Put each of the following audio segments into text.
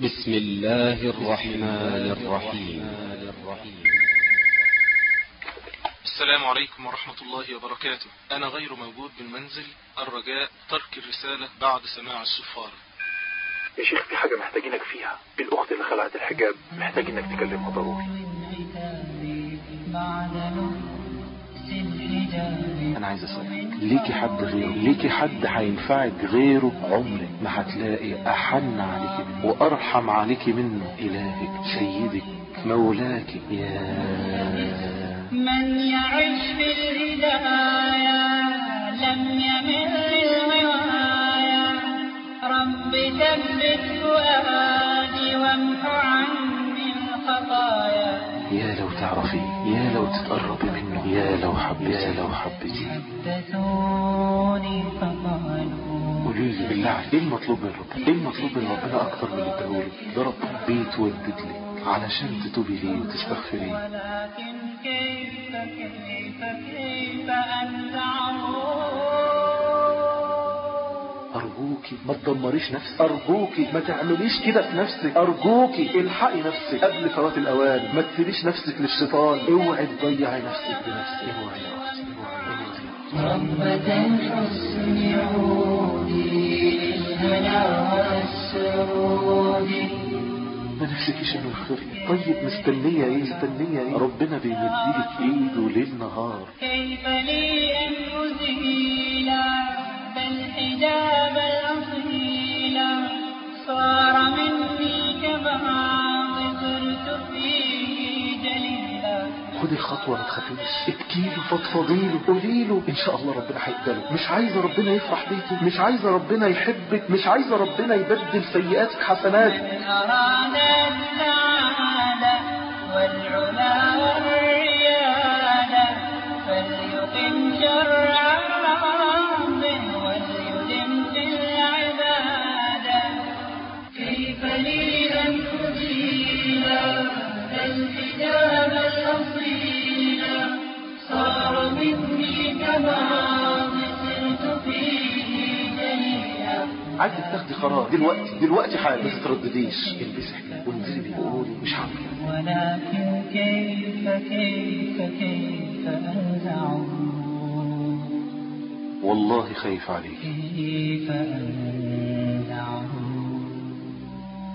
بسم الله الرحمن الرحيم. السلام عليكم ورحمة الله وبركاته. أنا غير موجود بالمنزل الرجاء ترك الرسالة بعد سماع الصفارة يا شيخ في حاجة محتاجينك فيها. الأخت اللي خلعت الحجاب محتاج إنك تكلمها ضروري. أنا عايز أسألك ليكي حد غيره؟ ليكي حد هينفعك غيره عمرك ما هتلاقي أحن عليك منه وأرحم عليك منه؟ إلهك سيدك مولاك يا من يعش في الهداية لم يمل للغواية رب ثبت فؤادي وامح عني الخطايا. يا لو تعرفي يا لو تتقربي منه يا لو حبيتي يا لو فقالوا قولي لي بالله. إيه المطلوب من ربنا؟ إيه المطلوب من ربنا أكتر من اللي اداهولك ده ربنا بيتودد لك علشان تتوبي ليه وتستغفريه ولكن كيف كيف كيف أنزعه أرجوكي ما تدمريش نفسك. أرجوكي ما تعمليش كده في نفسك. أرجوكي الحقي نفسك قبل فوات الأوان. ما تسيبيش نفسك للشيطان. اوعي تضيعي نفسك بنفسك. اوعي يا أختي اوعي الحسن عودي والسرود ما نفسكيش انه يغفر طيب مستنية إيه؟ مستنية إيه؟ ربنا بيمديلك إيده ليل نهار. كيف لي أن أزيل بالحجاب الأصيل. صار مني كما صرت فيه جليلا. خدي الخطوة ما تخافيش. ابكي له فضفضي له قولي له إن شاء الله ربنا هيقبله مش عايزة ربنا يفرح بيكي. مش عايزة ربنا يحبك. مش عايزة ربنا يبدل سيئاتك حسنات من أراد السعادة والعلا والريادة فليقم شرع صار مني كما صرت فيه جليلا عايزك تاخدي قرار دلوقتي دلوقتي حالا. ما تتردديش البسي وانزلي بيه وقولي مش هعمل ولكن كيف كيف كيف أنزعه والله خايف عليك. كيف أنزعه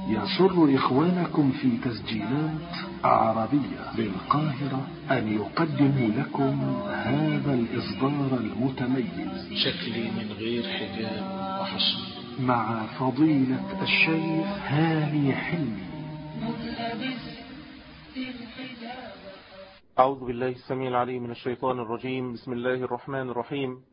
يسر إخوانكم في تسجيلات عربية بالقاهرة أن يقدموا لكم هذا الإصدار المتميز. شكلي من غير حجاب وحشم مع فضيلة الشيخ هاني حلمي. أعوذ بالله السميع العليم من الشيطان الرجيم. بسم الله الرحمن الرحيم.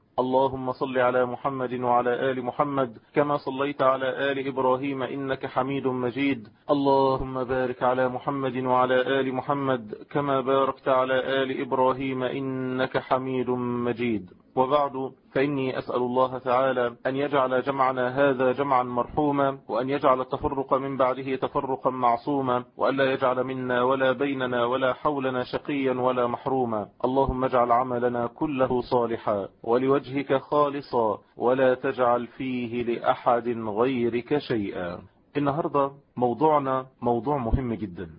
اللهم صل على محمد وعلى آل محمد كما صليت على آل إبراهيم إنك حميد مجيد. اللهم بارك على محمد وعلى آل محمد كما باركت على آل إبراهيم إنك حميد مجيد. وبعد فإني أسأل الله تعالى أن يجعل جمعنا هذا جمعا مرحوما وأن يجعل التفرق من بعده تفرقا معصوما وألا يجعل منا ولا بيننا ولا حولنا شقيا ولا محروما. اللهم اجعل عملنا كله صالحا ولوجهك خالصا ولا تجعل فيه لأحد غيرك شيئا. النهاردة موضوعنا موضوع مهم جدا.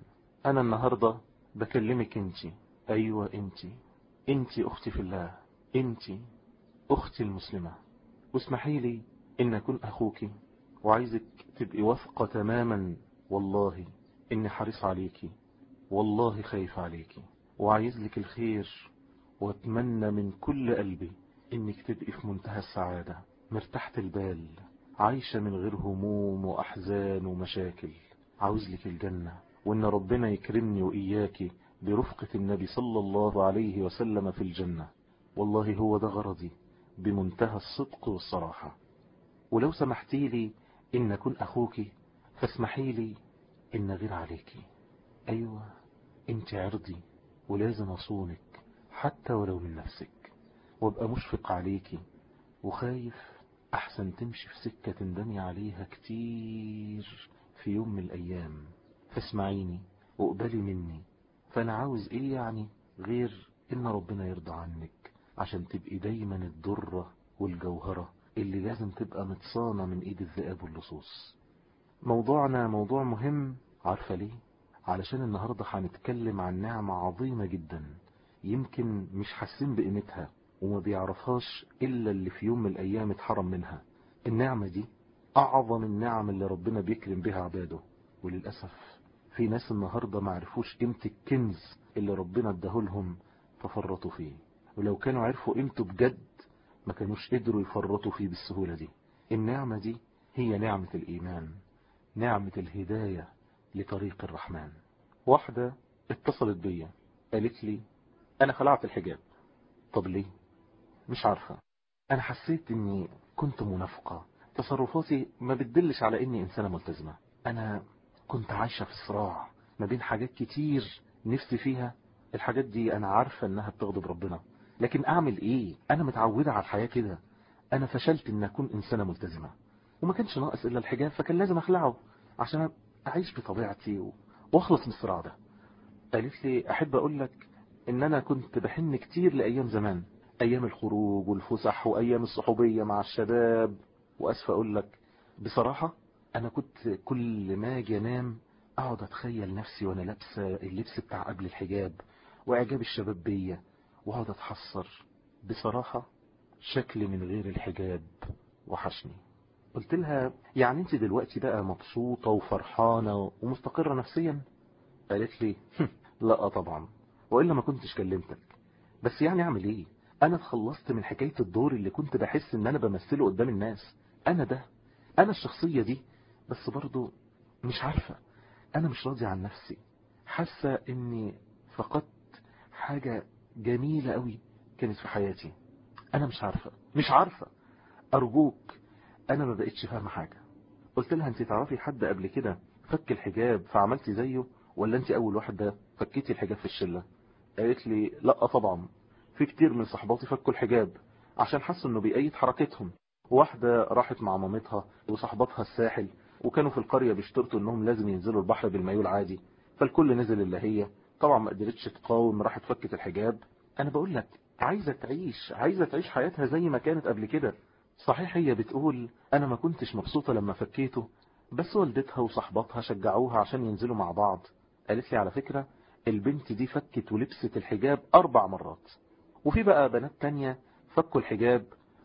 أنا النهاردة بكلمك انت أيوة انت انت أختي في الله. انت أختي المسلمة واسمحي لي إن أكون أخوك وعايزك تبقي واثقة تماما. والله إني حريص عليكي والله خايف عليكي وعايز لك الخير واتمنى من كل قلبي إنك تبقي في منتهى السعادة. مرتاحة البال عايشة من غير هموم وأحزان ومشاكل. عاوز لك الجنة وإن ربنا يكرمني وإياكي برفقة النبي صلى الله عليه وسلم في الجنة. والله هو ده غرضي بمنتهى الصدق والصراحة. ولو سمحتي لي إن أكون أخوك فاسمحي لي إن غير عليك. أيوة أنت عرضي ولازم أصونك حتى ولو من نفسك. وأبقى مشفق عليك وخايف أحسن تمشي في سكة تندمي عليها كتير في يوم من الأيام. فاسمعيني وقبلي مني. فأنا عاوز إيه يعني غير إن ربنا يرضى عنك؟ عشان تبقي دايما الدرة والجوهرة اللي لازم تبقى متصانة من إيد الذئاب واللصوص. موضوعنا موضوع مهم عارفة ليه؟ علشان النهاردة هنتكلم عن نعمة عظيمة جدا يمكن مش حاسين بقيمتها وما بيعرفهاش إلا اللي في يوم من الأيام اتحرم منها. النعمة دي أعظم النعم اللي ربنا بيكرم بها عباده. وللأسف في ناس النهاردة ما عرفوش قيمة الكنز اللي ربنا اداهولهم ففرطوا فيه. ولو كانوا عرفوا قيمته بجد ما كانوش قدروا يفرطوا فيه بالسهولة دي. النعمة دي هي نعمة الإيمان نعمة الهداية لطريق الرحمن. واحدة اتصلت بيا قالت لي أنا خلعت الحجاب. طب ليه؟ مش عارفة. أنا حسيت إني كنت منافقة. تصرفاتي ما بتدلش على إني إنسانة ملتزمة. أنا كنت عايشة في صراع ما بين حاجات كتير نفسي فيها. الحاجات دي أنا عارفة إنها بتغضب ربنا. لكن أعمل إيه؟ أنا متعودة على الحياة كده. أنا فشلت إن أكون إنسانة ملتزمة. وما كانش ناقص إلا الحجاب فكان لازم أخلعه عشان أعيش بطبيعتي وأخلص من الصراع ده. قالت لي أحب أقول لك إن أنا كنت بحن كتير لأيام زمان. أيام الخروج والفسح وأيام الصحوبية مع الشباب. وأسف أقول لك بصراحة أنا كنت كل ما أجي أنام أقعد أتخيل نفسي وأنا لابسة اللبس بتاع قبل الحجاب وإعجاب الشباب بيا. وأقعد أتحسر بصراحة شكلي من غير الحجاب وحشني. قلت لها يعني انت دلوقتي بقى مبسوطة وفرحانة ومستقرة نفسيا؟ قالت لي لا طبعا وإلا ما كنتش كلمتك. بس يعني أعمل إيه؟ أنا اتخلصت من حكاية الدور اللي كنت بحس إن أنا بمثله قدام الناس. أنا ده أنا الشخصية دي بس برضو مش عارفة. أنا مش راضي عن نفسي. حاسة إني فقدت حاجة جميلة قوي كانت في حياتي. أنا مش عارفة مش عارفة. أرجوك أنا ما بقتش فاهمة حاجة. قلت لها انت تعرفي حد قبل كده فك الحجاب فعملتي زيه؟ ولا انت أول واحدة فكيتي الحجاب في الشلة؟ قالت لي لا طبعا. في كتير من صحباتي فكوا الحجاب عشان حسوا إنه بيأيد حركتهم. واحدة راحت مع مامتها وصحباتها الساحل وكانوا في القرية بيشترطوا إنهم لازم ينزلوا البحر بالمايو العادي فالكل نزل الا هي. طبعا ما قدرتش تقاوم راحت فكت الحجاب. أنا بقول لك عايزة تعيش عايزة تعيش حياتها زي ما كانت قبل كده. صحيح هي بتقول أنا ما كنتش مبسوطة لما فكيته بس والدتها وصحباتها شجعوها عشان ينزلوا مع بعض. قالت لي على فكرة البنت دي فكت ولبست الحجاب أربع مرات. وفي بقى بنات تانية فكوا الحجاب.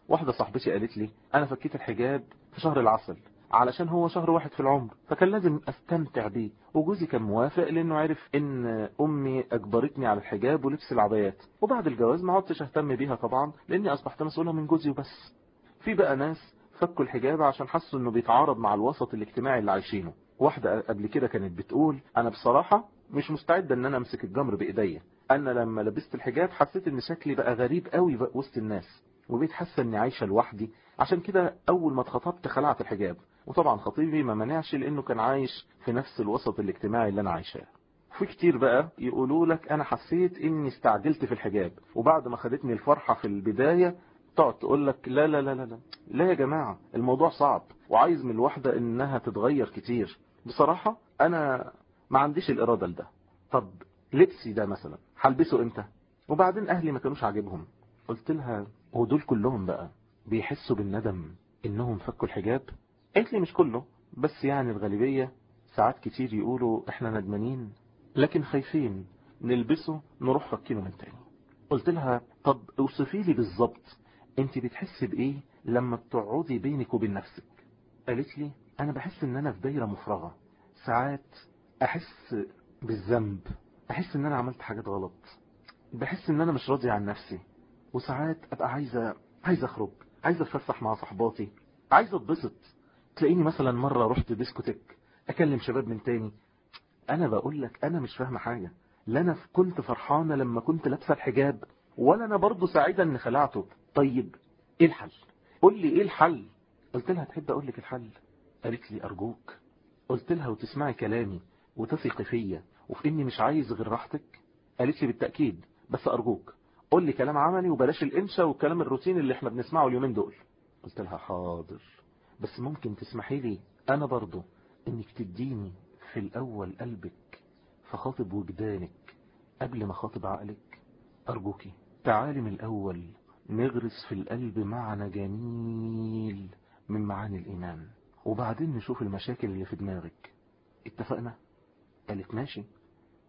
واحدة صاحبتي قالت لي أنا فكيت الحجاب في شهر العسل. علشان هو شهر واحد في العمر فكان لازم أستمتع بيه. وجوزي كان موافق لأنه عرف إن أمي أجبرتني على الحجاب ولبس العبايات. وبعد الجواز ما عدتش أهتم بيها طبعا لأني أصبحت مسؤولة من جوزي وبس. في بقى ناس فكوا الحجاب عشان حسوا إنه بيتعارض مع الوسط الاجتماعي اللي عايشينه. واحدة قبل كده كانت بتقول أنا بصراحة مش مستعدة إن أنا أمسك الجمر بإيديا. أنا لما لبست الحجاب حسيت إن شكلي بقى غريب قوي بقى وسط الناس وبقيت حاسة إني عايشة لوحدي. عشان كده أول ما اتخطبت خلعت الحجاب. وطبعا خطيبي ما منعش لأنه كان عايش في نفس الوسط الاجتماعي اللي أنا عايشاه. في كتير بقى يقولوا لك أنا حسيت إني استعجلت في الحجاب وبعد ما خدتني الفرحة في البداية تقعد تقول لك لا لا لا لا لا. لا يا جماعة الموضوع صعب وعايز من الواحده إنها تتغير كتير. بصراحة أنا ما عنديش الإرادة لده. طب لبسي ده مثلا هلبسه إمتى؟ وبعدين أهلي ما كانوش عاجبهم. قلت لها ودول كلهم بقى بيحسوا بالندم إنهم فكوا الحجاب؟ قالت لي مش كله بس يعني الغالبية ساعات كتير يقولوا إحنا ندمانين لكن خايفين نلبسه نروح فكينه من تاني. قلت لها طب أوصفي لي بالظبط أنت بتحسي بإيه لما بتقعدي بينك وبين نفسك؟ قالت لي أنا بحس إن أنا في دايرة مفرغة. ساعات أحس بالذنب أحس إن أنا عملت حاجات غلط. بحس إن أنا مش راضي عن نفسي. وساعات أبقى عايزة عايزة أخرج عايزة أتفسح مع صحباتي عايزة أتبسط. تلاقيني مثلا مرة رحت ديسكوتيك أكلم شباب من تاني أنا بقول لك أنا مش فاهمة حاجة. لا أنا كنت فرحانة لما كنت لابسة الحجاب ولا أنا برضو سعيدة ان خلعته. طيب إيه الحل؟ قول لي إيه الحل؟ قلت لها تحب أقول لك الحل؟ قالت لي أرجوك. قلت لها وتسمعي كلامي وتثقي فيا وفي إني مش عايز غير راحتك؟ قالت لي بالتأكيد بس أرجوك. قول لي كلام عملي وبلاش الإنشا والكلام الروتيني اللي إحنا بنسمعه اليومين دول. قلت لها حاضر. بس ممكن تسمحي لي أنا برضو إنك تديني في الأول قلبك فخاطب وجدانك قبل ما خاطب عقلك. ارجوكي تعالي من الأول نغرس في القلب معنى جميل من معاني الإيمان وبعدين نشوف المشاكل اللي في دماغك. اتفقنا؟ قالت ماشي.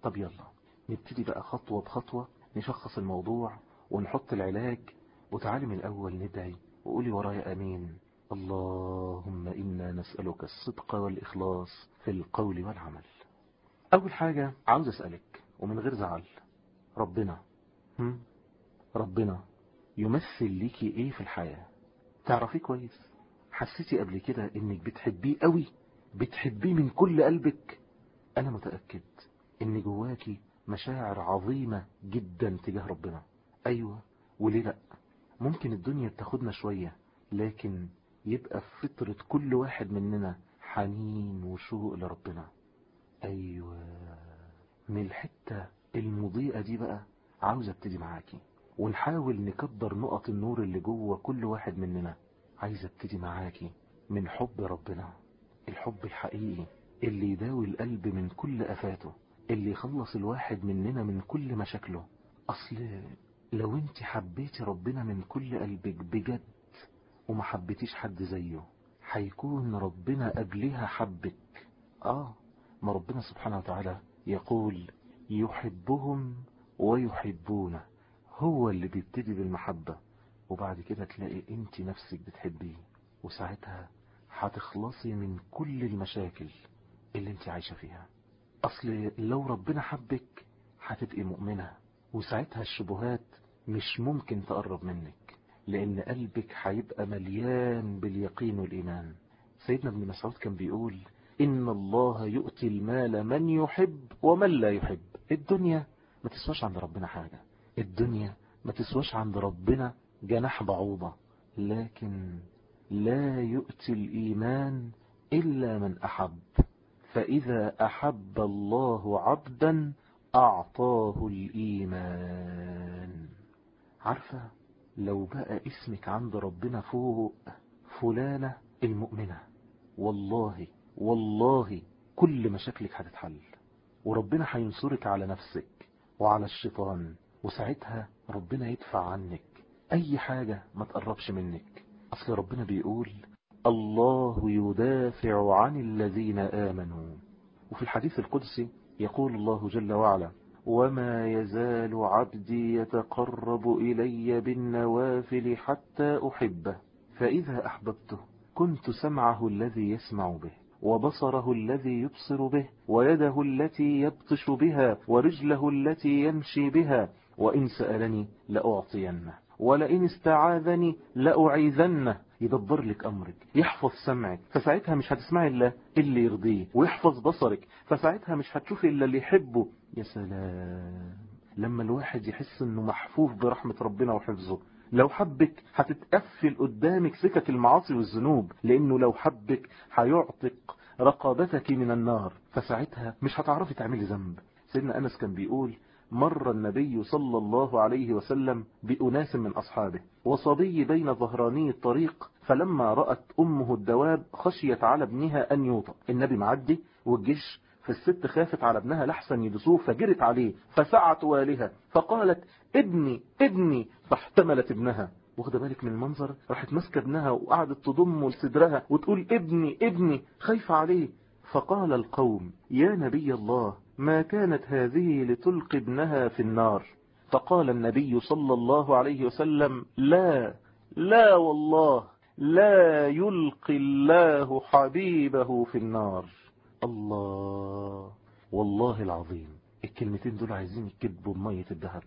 طب يلا نبتدي بقى خطوة بخطوة نشخص الموضوع ونحط العلاج وتعالي من الأول ندعي وقولي ورايا أمين. اللهم إنا نسألك الصدق والإخلاص في القول والعمل. أول حاجة عاوز أسألك ومن غير زعل ربنا هم؟ ربنا يمثل ليكي إيه في الحياة؟ تعرفيه كويس. حسيتي قبل كده إنك بتحبيه قوي بتحبيه من كل قلبك. أنا متأكد إن جواكي مشاعر عظيمة جدا تجاه ربنا. أيوة وليه لأ؟ ممكن الدنيا بتاخدنا شوية لكن يبقى في فطرة كل واحد مننا حنين وشوق لربنا. أيوة. من الحتة المضيئة دي بقى عاوز أبتدي معاكي ونحاول نكبر نقط النور اللي جوه كل واحد مننا. عايز أبتدي معاكي من حب ربنا الحب الحقيقي اللي يداوي القلب من كل أفاته اللي يخلص الواحد مننا من كل مشاكله. أصل لو انت حبيتي ربنا من كل قلبك بجد وما حبيتيش حد زيه. هيكون ربنا قبلها حبك. آه ما ربنا سبحانه وتعالى يقول يحبهم ويحبونه هو اللي بيبتدي بالمحبة. وبعد كده تلاقي انت نفسك بتحبيه. وساعتها هتخلصي من كل المشاكل اللي انت عايشة فيها. أصل لو ربنا حبك هتبقي مؤمنة. وساعتها الشبهات مش ممكن تقرب منك. لأن قلبك هيبقى مليان باليقين والإيمان. سيدنا ابن مسعود كان بيقول إن الله يؤتي المال من يحب ومن لا يحب. الدنيا ما تسواش عند ربنا حاجة. الدنيا ما تسواش عند ربنا جناح بعوضة. لكن لا يؤتي الإيمان إلا من أحب. فإذا أحب الله عبدا أعطاه الإيمان. عارفة لو بقى اسمك عند ربنا فوق فلانة المؤمنة. والله والله كل مشاكلك هتتحل وربنا هينصرك على نفسك وعلى الشيطان وساعتها ربنا يدفع عنك أي حاجة ما تقربش منك. أصل ربنا بيقول الله يدافع عن الذين آمنوا. وفي الحديث القدسي يقول الله جل وعلا وما يزال عبدي يتقرب إلي بالنوافل حتى أحبه. فإذا أحببته كنت سمعه الذي يسمع به وبصره الذي يبصر به ويده التي يبطش بها ورجله التي يمشي بها. وإن سألني لأعطينه ولئن استعاذني لأعيذنه. يدبر لك أمرك يحفظ سمعك. فساعتها مش هتسمعي إلا اللي يرضيه ويحفظ بصرك. فساعتها مش هتشوفي إلا اللي يحبه. يا سلام. لما الواحد يحس إنه محفوف برحمة ربنا وحفظه. لو حبك هتتقفل قدامك سكك المعاصي والذنوب لأنه لو حبك هيعتق رقابتك من النار فساعتها مش هتعرفي تعملي ذنب. سيدنا أنس كان بيقول مر النبي صلى الله عليه وسلم بأناس من أصحابه وصبي بين ظهراني الطريق فلما رأت أمه الدواب خشيت على ابنها أن يوطأ. النبي معدي والجيش فالست خافت على ابنها لحسن يدسوه فجرت عليه فسعت والها فقالت ابني ابني! فاحتملت ابنها. واخد بالك من المنظر؟ راحت ماسكة ابنها وقعدت تضمه لصدرها وتقول ابني ابني! خايفة عليه. فقال القوم يا نبي الله ما كانت هذه لتلقي ابنها في النار؟ فقال النبي صلى الله عليه وسلم لا لا والله لا يلقي الله حبيبه في النار. الله والله العظيم الكلمتين دول عايزين يكتبوا بمية الذهب.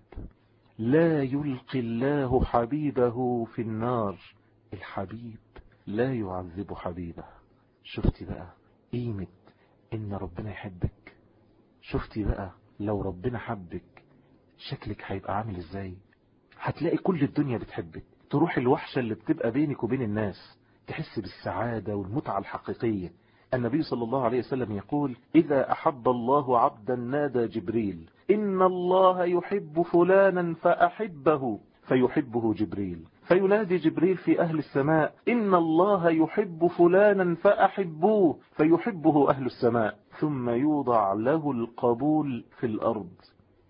لا يلقي الله حبيبه في النار. الحبيب لا يعذب حبيبه. شفتي بقى قيمة إن ربنا يحبك. شفتي بقى لو ربنا حبك شكلك هيبقى عامل إزاي؟ هتلاقي كل الدنيا بتحبك. تروح الوحشة اللي بتبقى بينك وبين الناس تحس بالسعادة والمتعة الحقيقية. النبي صلى الله عليه وسلم يقول إذا أحب الله عبدا نادى جبريل إن الله يحب فلانا فأحبه فيحبه جبريل فينادي جبريل في أهل السماء إن الله يحب فلانا فأحبوه فيحبه أهل السماء ثم يوضع له القبول في الأرض.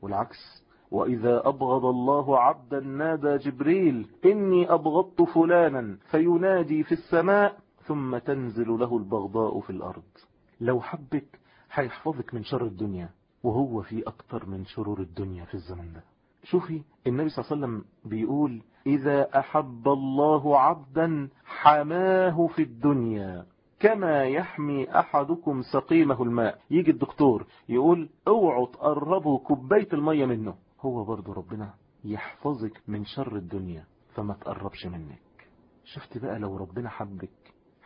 والعكس وإذا أبغض الله عبدا نادى جبريل إني أبغضت فلانا فينادي في السماء ثم تنزل له البغضاء في الأرض. لو حبك هيحفظك من شر الدنيا وهو في أكتر من شرور الدنيا في الزمن ده. شوفي النبي صلى الله عليه وسلم بيقول إذا أحب الله عبدا حماه في الدنيا كما يحمي أحدكم سقيمه الماء. يجي الدكتور يقول اوعوا تقربوا كوباية المية منه. هو برضو ربنا يحفظك من شر الدنيا فما تقربش منك. شفت بقى لو ربنا حبك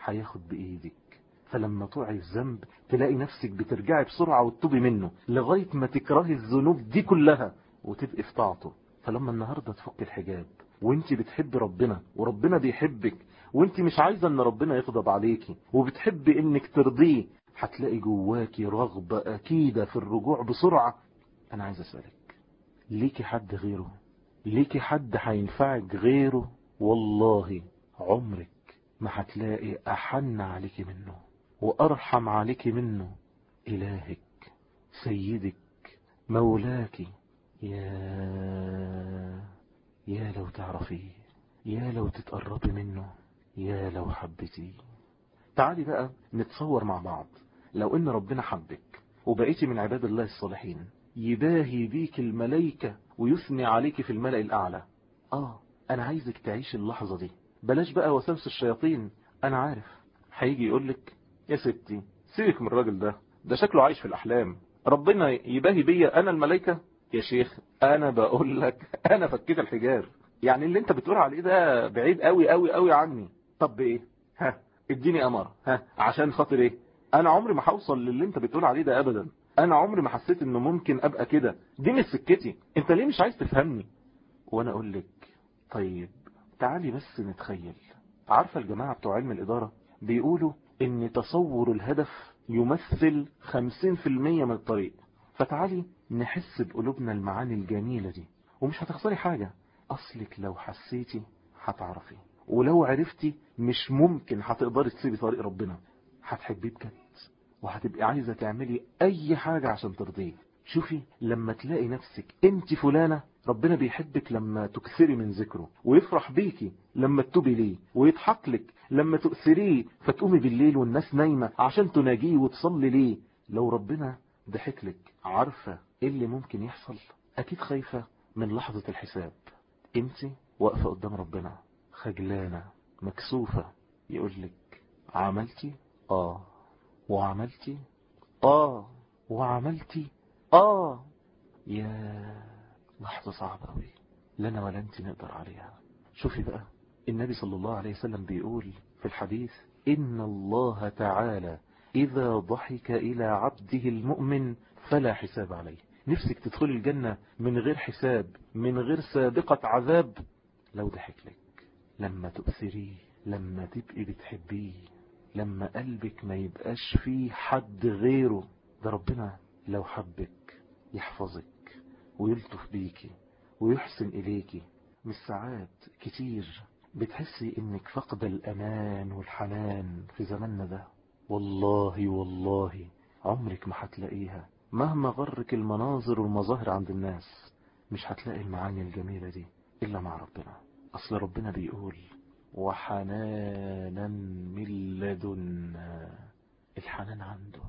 هياخد بإيدك. فلما تقعي الذنب تلاقي نفسك بترجعي بسرعة وتتوبي منه لغاية ما تكرهي الذنوب دي كلها وتبقي في طاعته. فلما النهاردة تفك الحجاب وانت بتحب ربنا وربنا بيحبك وانت مش عايزة إن ربنا يغضب عليكي وبتحبي إنك ترضيه هتلاقي جواكي رغبة أكيدة في الرجوع بسرعة. أنا عايز أسألك ليكي حد غيره؟ ليكي حد هينفعك غيره؟ والله عمرك ما هتلاقي أحن عليكي منه وأرحم عليكي منه إلهك سيدك مولاك. يا يا لو تعرفيه يا لو تتقربي منه يا لو حبتيه تعالي بقى نتصور مع بعض. لو إن ربنا حبك وبقيتي من عباد الله الصالحين يباهي بيك الملائكة ويثني عليك في الملأ الأعلى. آه أنا عايزك تعيش اللحظة دي. بلاش بقى وسوس الشياطين. أنا عارف. هيجي يقولك يا ستي سيبك من الراجل ده. ده شكله عايش في الأحلام. ربنا يباهي بيا أنا الملائكة. يا شيخ أنا بقول لك أنا فكيت الحجاب. يعني اللي أنت بتقول عليه ده بعيد قوي قوي قوي عني. طب إيه؟ ها إديني أمر. ها عشان خاطر إيه؟ أنا عمري ما هوصل للي أنت بتقول عليه ده أبدا. أنا عمري ما حسيت إنه ممكن أبقى كده. دي مش سكتي. أنت ليه مش عايز تفهمني؟ وأنا أقول لك طيب تعالي بس نتخيل. عارفة الجماعة بتوع علم الإدارة بيقولوا إن تصور الهدف يمثل 50% من الطريق. فتعالي نحس بقلوبنا المعاني الجميلة دي. ومش هتخسري حاجة. أصلك لو حسيتي هتعرفي. ولو عرفتي مش ممكن هتقدري تسيبي طريق ربنا. هتحبيه بجد. وهتبقي عايزة تعملي أي حاجة عشان ترضيه. شوفي لما تلاقي نفسك انت فلانة ربنا بيحبك لما تكثري من ذكره ويفرح بيكي لما تتوبي ليه ويضحك لك لما تؤثريه فتقومي بالليل والناس نايمة عشان تناجيه وتصلي ليه. لو ربنا ضحك لك عارفة إيه اللي ممكن يحصل؟ أكيد خايفة من لحظة الحساب. أنت واقفة قدام ربنا خجلانة مكسوفة يقول لك عملتي آه. وعملتي آه. وعملتي آه. يا لحظة صعبة قوي لنا ولا انت نقدر عليها. شوفي بقى النبي صلى الله عليه وسلم بيقول في الحديث إن الله تعالى إذا ضحك إلى عبده المؤمن فلا حساب عليه. نفسك تدخل الجنة من غير حساب من غير سابقة عذاب. لو ضحك لك لما تؤثريه لما تبقي بتحبيه لما قلبك ما يبقاش فيه حد غيره. ده ربنا لو حبك يحفظك. ويلطف بيكي ويحسن إليكي مش ساعات كتير بتحسي إنك فقد الأمان والحنان في زماننا ده. والله والله عمرك ما هتلاقيها مهما غرك المناظر والمظاهر عند الناس مش هتلاقي المعاني الجميلة دي إلا مع ربنا. أصل ربنا بيقول وحنانا من لدنا. الحنان عنده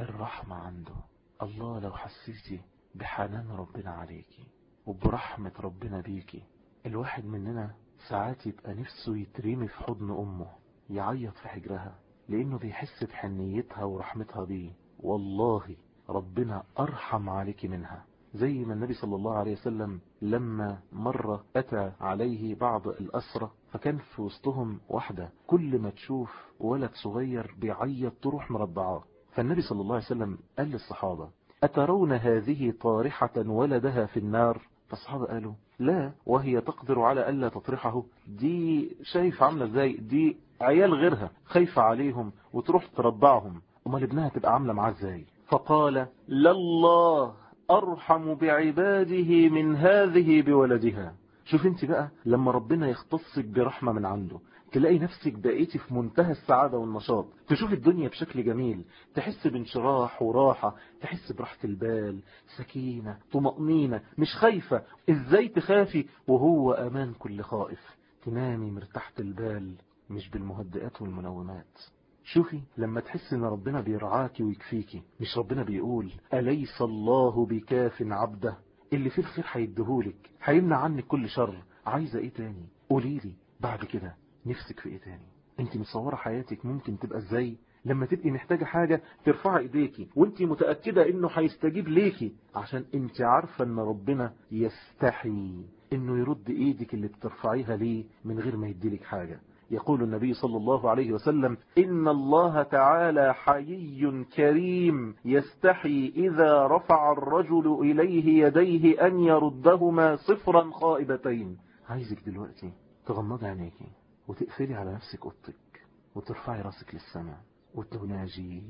الرحمة عنده. الله لو حسيتي بحنان ربنا عليكي وبرحمة ربنا بيكي الواحد مننا ساعات يبقى نفسه يترمي في حضن أمه يعيط في حجرها لأنه بيحس بحنيتها ورحمتها بيه. والله ربنا أرحم عليك منها. زي ما النبي صلى الله عليه وسلم لما مرة أتى عليه بعض الأسرة فكان في وسطهم واحدة كل ما تشوف ولد صغير بيعيط تروح مرضعاه فالنبي صلى الله عليه وسلم قال للصحابة أترون هذه طارحة ولدها في النار؟ فالصحابة قالوا لا وهي تقدر على ألا تطرحه. دي شايف عاملة إزاي؟ دي عيال غيرها خايفة عليهم وتروح ترضعهم أمال ابنها تبقى عاملة معاه إزاي؟ فقال لله أرحم بعباده من هذه بولدها. شوف انت بقى لما ربنا يختصك برحمة من عنده تلاقي نفسك بقيتي في منتهى السعادة والنشاط. تشوف الدنيا بشكل جميل. تحس بانشراح وراحة. تحس براحة البال. سكينة. طمأنينة. مش خايفة. إزاي تخافي؟ وهو أمان كل خائف. تنامي مرتاحة البال. مش بالمهدئات والمنومات شوفي لما تحس إن ربنا بيرعاكي ويكفيكي. مش ربنا بيقول أليس الله بكاف عبده؟ اللي فيه الخير هيديهولك. هيمنع عنك كل شر. عايزة إيه تاني؟ قوليلي بعد كده. نفسك في إيه تاني؟ أنت متصورة حياتك ممكن تبقى إزاي؟ لما تبقي محتاجة حاجة ترفع إيديكي وأنت متأكدة إنه هيستجيب ليكي عشان أنت عارفة إن ربنا يستحي إنه يرد إيدك اللي بترفعيها ليه من غير ما يديلك حاجة. يقول النبي صلى الله عليه وسلم إن الله تعالى حيي كريم يستحي إذا رفع الرجل إليه يديه أن يردهما صفرا خائبتين. عايزك دلوقتي تغمضي عينيكي. وتقفلي على نفسك أوضتك وترفعي راسك للسماء وتناجي.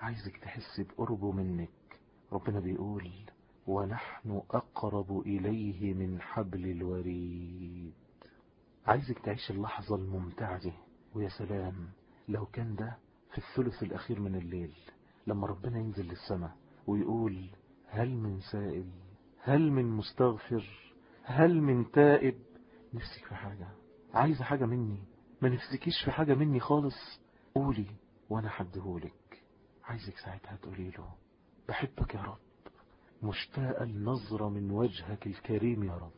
عايزك تحسي بقربه منك. ربنا بيقول ونحن أقرب إليه من حبل الوريد. عايزك تعيش اللحظة الممتعة دي. ويا سلام لو كان ده في الثلث الأخير من الليل لما ربنا ينزل للسماء ويقول هل من سائل هل من مستغفر هل من تائب نفسك في حاجة. عايزة حاجة مني. ما نفسكيش في حاجة مني خالص. قولي وأنا حدهولك عايزك ساعتها تقولي له بحبك يا رب. مشتاقة النظرة من وجهك الكريم يا رب.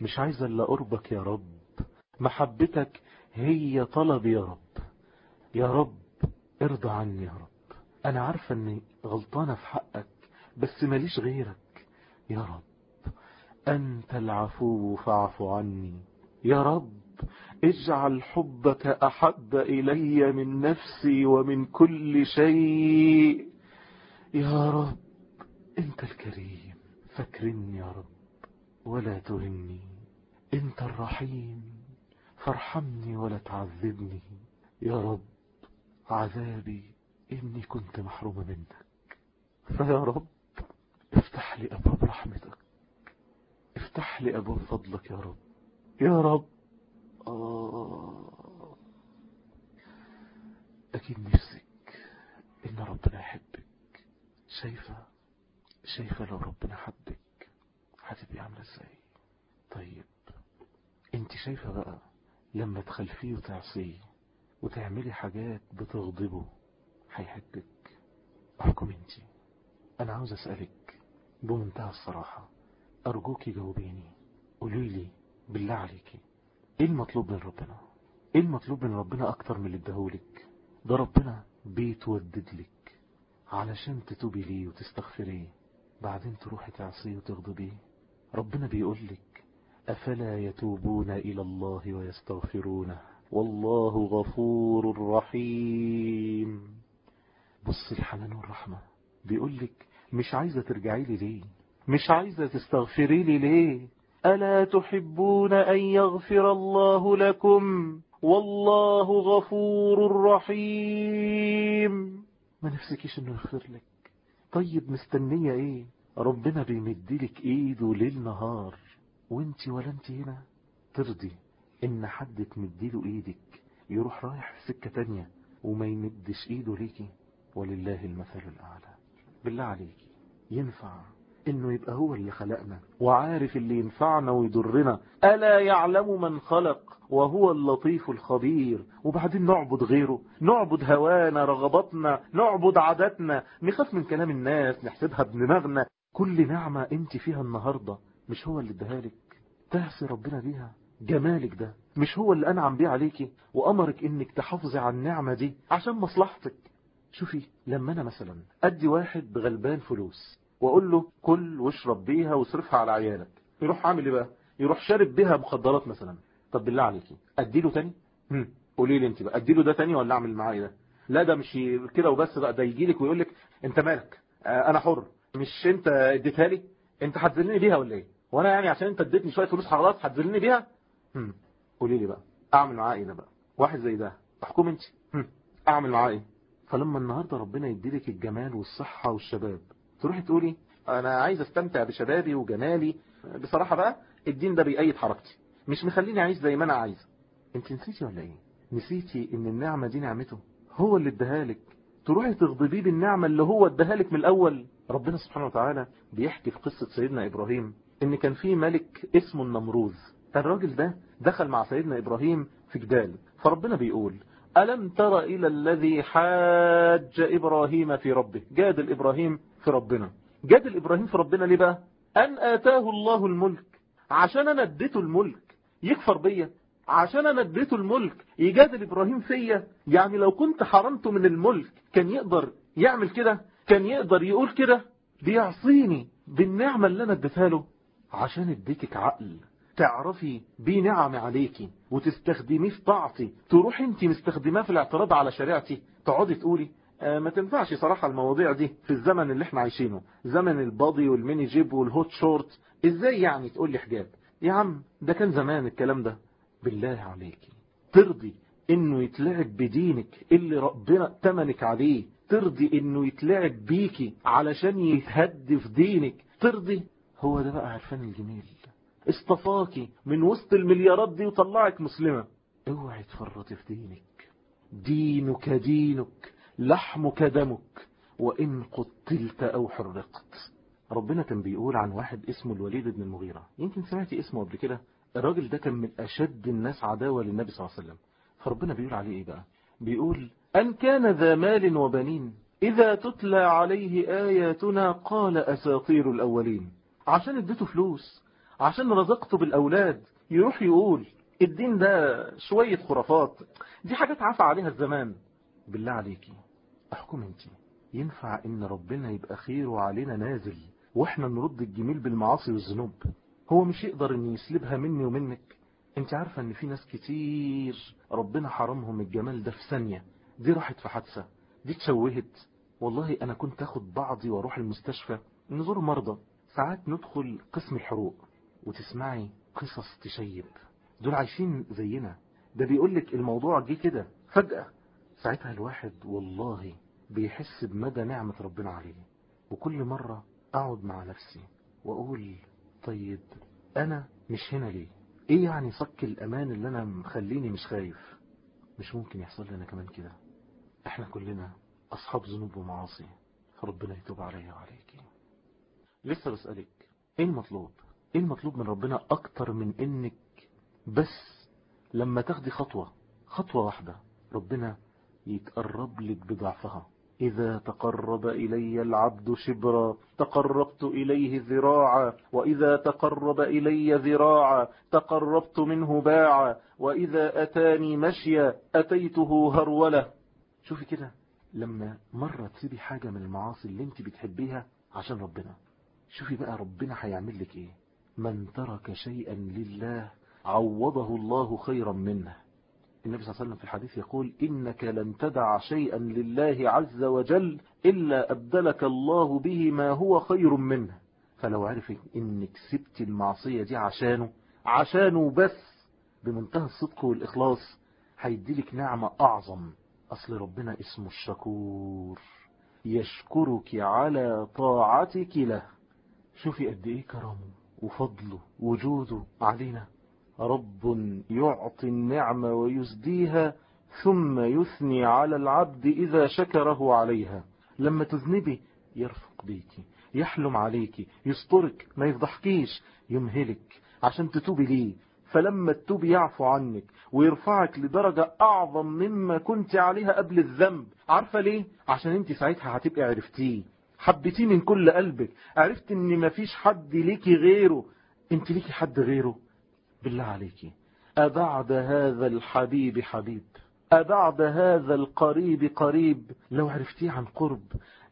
مش عايزة إلا قربك يا رب. محبتك هي طلبي يا رب. يا رب ارضى عني يا رب. أنا عارفة إني غلطانة في حقك بس ماليش غيرك. يا رب أنت العفو فاعف عني. يا رب اجعل حبك أحب إلي من نفسي ومن كل شيء. يا رب أنت الكريم فاكرني يا رب ولا تهني. أنت الرحيم فارحمني ولا تعذبني. يا رب عذابي إني كنت محرومة منك. فيا رب افتح لي أبواب رحمتك. افتح لي أبواب فضلك يا رب. يا رب آه. أكيد نفسك إن ربنا يحبك. شايفة؟ شايفة لو ربنا حبك هتبقي عاملة إزاي؟ طيب أنت شايفة بقى لما تخلفيه وتعصيه وتعملي حاجات بتغضبه هيحبك. احكم أنت أنا عاوز أسألك بمنتهى الصراحة ارجوكي جاوبيني قولي لي بالله عليكي. إيه المطلوب من ربنا؟ إيه المطلوب من ربنا أكتر من اللي اداهولك ده ربنا بيتودد لك علشان تتوبي ليه وتستغفريه بعدين تروحي تعصيه وتغضبيه ربنا بيقول لك أفلا يتوبون إلى الله ويستغفرونه؟ والله غفور رحيم. بص الحنان والرحمة. بيقول لك مش عايزة ترجعي لي ليه؟ مش عايزة تستغفري لي ليه؟ ألا تحبون أن يغفر الله لكم؟ والله غفور رحيم. ما نفسكيش إنه يغفر لك؟ طيب مستنية إيه؟ ربنا بيمدلك ايده ليل نهار وإنت ولا انت هنا؟ ترضي إن حد تمديله إيدك. يروح رايح في سكة تانية وما يمدش إيده ليكي. ولله المثل الأعلى. بالله عليكي. ينفع. إنه يبقى هو اللي خلقنا وعارف اللي ينفعنا ويضرنا. ألا يعلم من خلق؟ وهو اللطيف الخبير. وبعدين نعبد غيره نعبد هوانا رغباتنا نعبد عاداتنا. نخاف من كلام الناس نحسبها بدماغنا. كل نعمة أنت فيها النهاردة مش هو اللي اداها لك. تهسي ربنا بيها جمالك ده مش هو اللي أنعم بيه عليكي. وأمرك إنك تحافظي على النعمة دي عشان مصلحتك. شوفي لما أنا مثلا أدي واحد غلبان فلوس وأقول له كل واشرب بيها واصرفها على عيالك. يروح عامل إيه بقى؟ يروح شارب بيها مخدرات مثلا. طب بالله عليكي أديله تاني؟ قولي لي أنت بقى. أديله ده تاني ولا أعمل معاه إيه ده؟ لا ده مش كده وبس بقى. ده يجي لك ويقول لك أنت مالك؟ آه أنا حر. مش أنت اديتها لي؟ أنت هتذلني بيها ولا إيه؟ وأنا يعني عشان أنت اديتني شوية فلوس خلاص هتذلني بيها؟ قولي لي بقى. أعمل معاه إيه ده بقى؟ واحد زي ده. أحكم أنت. أعمل معاه إيه؟ فلما النهارده ربنا يديلك الجمال والصحة والشباب تروحي تقولي أنا عايز أستمتع بشبابي وجمالي. بصراحة بقى الدين ده بيأيد حركتي مش مخليني أعيش زي ما أنا عايز. أنت نسيتي ولا إيه؟ نسيتي إن النعمة دي نعمته؟ هو اللي اداها لك؟ تروحي تغضبيه بالنعمة اللي هو اداها لك من الأول؟ ربنا سبحانه وتعالى بيحكي في قصة سيدنا إبراهيم إن كان في ملك اسمه النمروذ الراجل ده دخل مع سيدنا إبراهيم في جدال. فربنا بيقول ألم تر إلى الذي حاج إبراهيم في ربه؟ جادل إبراهيم في ربنا. جادل إبراهيم في ربنا ليه بقى؟ أن آتاه الله الملك عشان أنا اديته الملك. يكفر بيا. عشان أنا اديته الملك. يجادل إبراهيم فيا. يعني لو كنت حرمته من الملك كان يقدر يعمل كده؟ كان يقدر يقول كده؟ بيعصيني بالنعمة اللي أنا اديتها له. عشان اديتك عقل تعرفي بيه نعم عليكي وتستخدميه في طاعتي. تروح انت مستخدماه في الاعتراض على شريعتي. تقعدي تقولي ما تنفعش صراحة المواضيع دي في الزمن اللي إحنا عايشينه. زمن ال body وال mini jupe وال hot short. إزاي يعني تقول لي حجاب؟ يا عم ده كان زمان الكلام ده. بالله عليكي ترضي إنه يتلعب بدينك اللي ربنا تمنك عليه. ترضي إنه يتلعب بيكي علشان يتهد في دينك. ترضي؟ هو ده بقى عرفان الجميل. اصطفاكي من وسط المليارات دي وطلعك مسلمة. اوعي تفرطي في دينك. دينك دينك. لحمك دمك وإن قتلت أو حرقت. ربنا كان بيقول عن واحد اسمه الوليد بن المغيرة. يمكن سمعتي اسمه قبل كده. الراجل ده كان من أشد الناس عداوة للنبي صلى الله عليه وسلم. فربنا بيقول عليه إيه بقى؟ بيقول أن كان ذا مال وبنين إذا تتلى عليه آياتنا قال أساطير الأولين. عشان اديته فلوس عشان رزقته بالأولاد يروح يقول الدين ده شوية خرافات. دي حاجات عفى عليها الزمان. بالله عليكي. أحكم أنت. ينفع إن ربنا يبقى خيره علينا نازل وإحنا نرد الجميل بالمعاصي والذنوب. هو مش يقدر ان يسلبها مني ومنك. أنت عارفة إن في ناس كتير ربنا حرمهم الجمال ده في ثانية. دي راحت في حادثة دي اتشوهت. والله أنا كنت آخد بعضي وأروح المستشفى نزور مرضى. ساعات ندخل قسم الحروق وتسمعي قصص تشيب. دول عايشين زينا. ده بيقولك الموضوع جه كده فجأة. ساعتها الواحد والله بيحس بمدى نعمة ربنا عليه. وكل مرة أقعد مع نفسي وأقول طيب أنا مش هنا ليه؟ إيه يعني صك الأمان اللي أنا مخليني مش خايف؟ مش ممكن يحصل لنا كمان كده. إحنا كلنا أصحاب ذنوب ومعاصي. فربنا يتوب عليا وعليك. لسه بسألك إيه المطلوب؟ إيه المطلوب من ربنا أكتر من إنك بس لما تاخدي خطوة خطوة واحدة ربنا يتقرب لك بضعفها؟ إذا تقرب إلي العبد شبرا تقربت إليه ذراعا وإذا تقرب إلي ذراعا تقربت منه باعا وإذا أتاني مشيا أتيته هرولة. شوفي كده لما مرة تسيبي حاجة من المعاصي اللي انت بتحبيها عشان ربنا. شوفي بقى ربنا هيعمل لك إيه. من ترك شيئا لله عوضه الله خيرا منه. النبي صلى الله عليه وسلم في الحديث يقول إنك لن تدع شيئا لله عز وجل إلا أبدلك الله به ما هو خير منه. فلو عرف إنك سبت المعصية دي عشانه عشانه بس بمنتهى الصدق والإخلاص هيديلك نعمة أعظم. أصل ربنا اسمه الشكور. يشكرك على طاعتك له. شوفي قد إيه كرمه وفضله وجوده علينا. رب يعطي النعمة ويزديها ثم يثني على العبد إذا شكره عليها. لما تذنبي يرفق بيكي يحلم عليكي يسترك ما يفضحكيش يمهلك عشان تتوبي ليه فلما تتوبي يعفو عنك ويرفعك لدرجة أعظم مما كنت عليها قبل الذنب عارفة ليه؟ عشان أنت ساعتها هتبقى عرفتيه. حبيتيه من كل قلبك. عرفت إن مفيش حد ليكي غيره. أنت ليكي حد غيره. بالله عليك. أبعد هذا الحبيب حبيب. أبعد هذا القريب قريب. لو عرفتيه عن قرب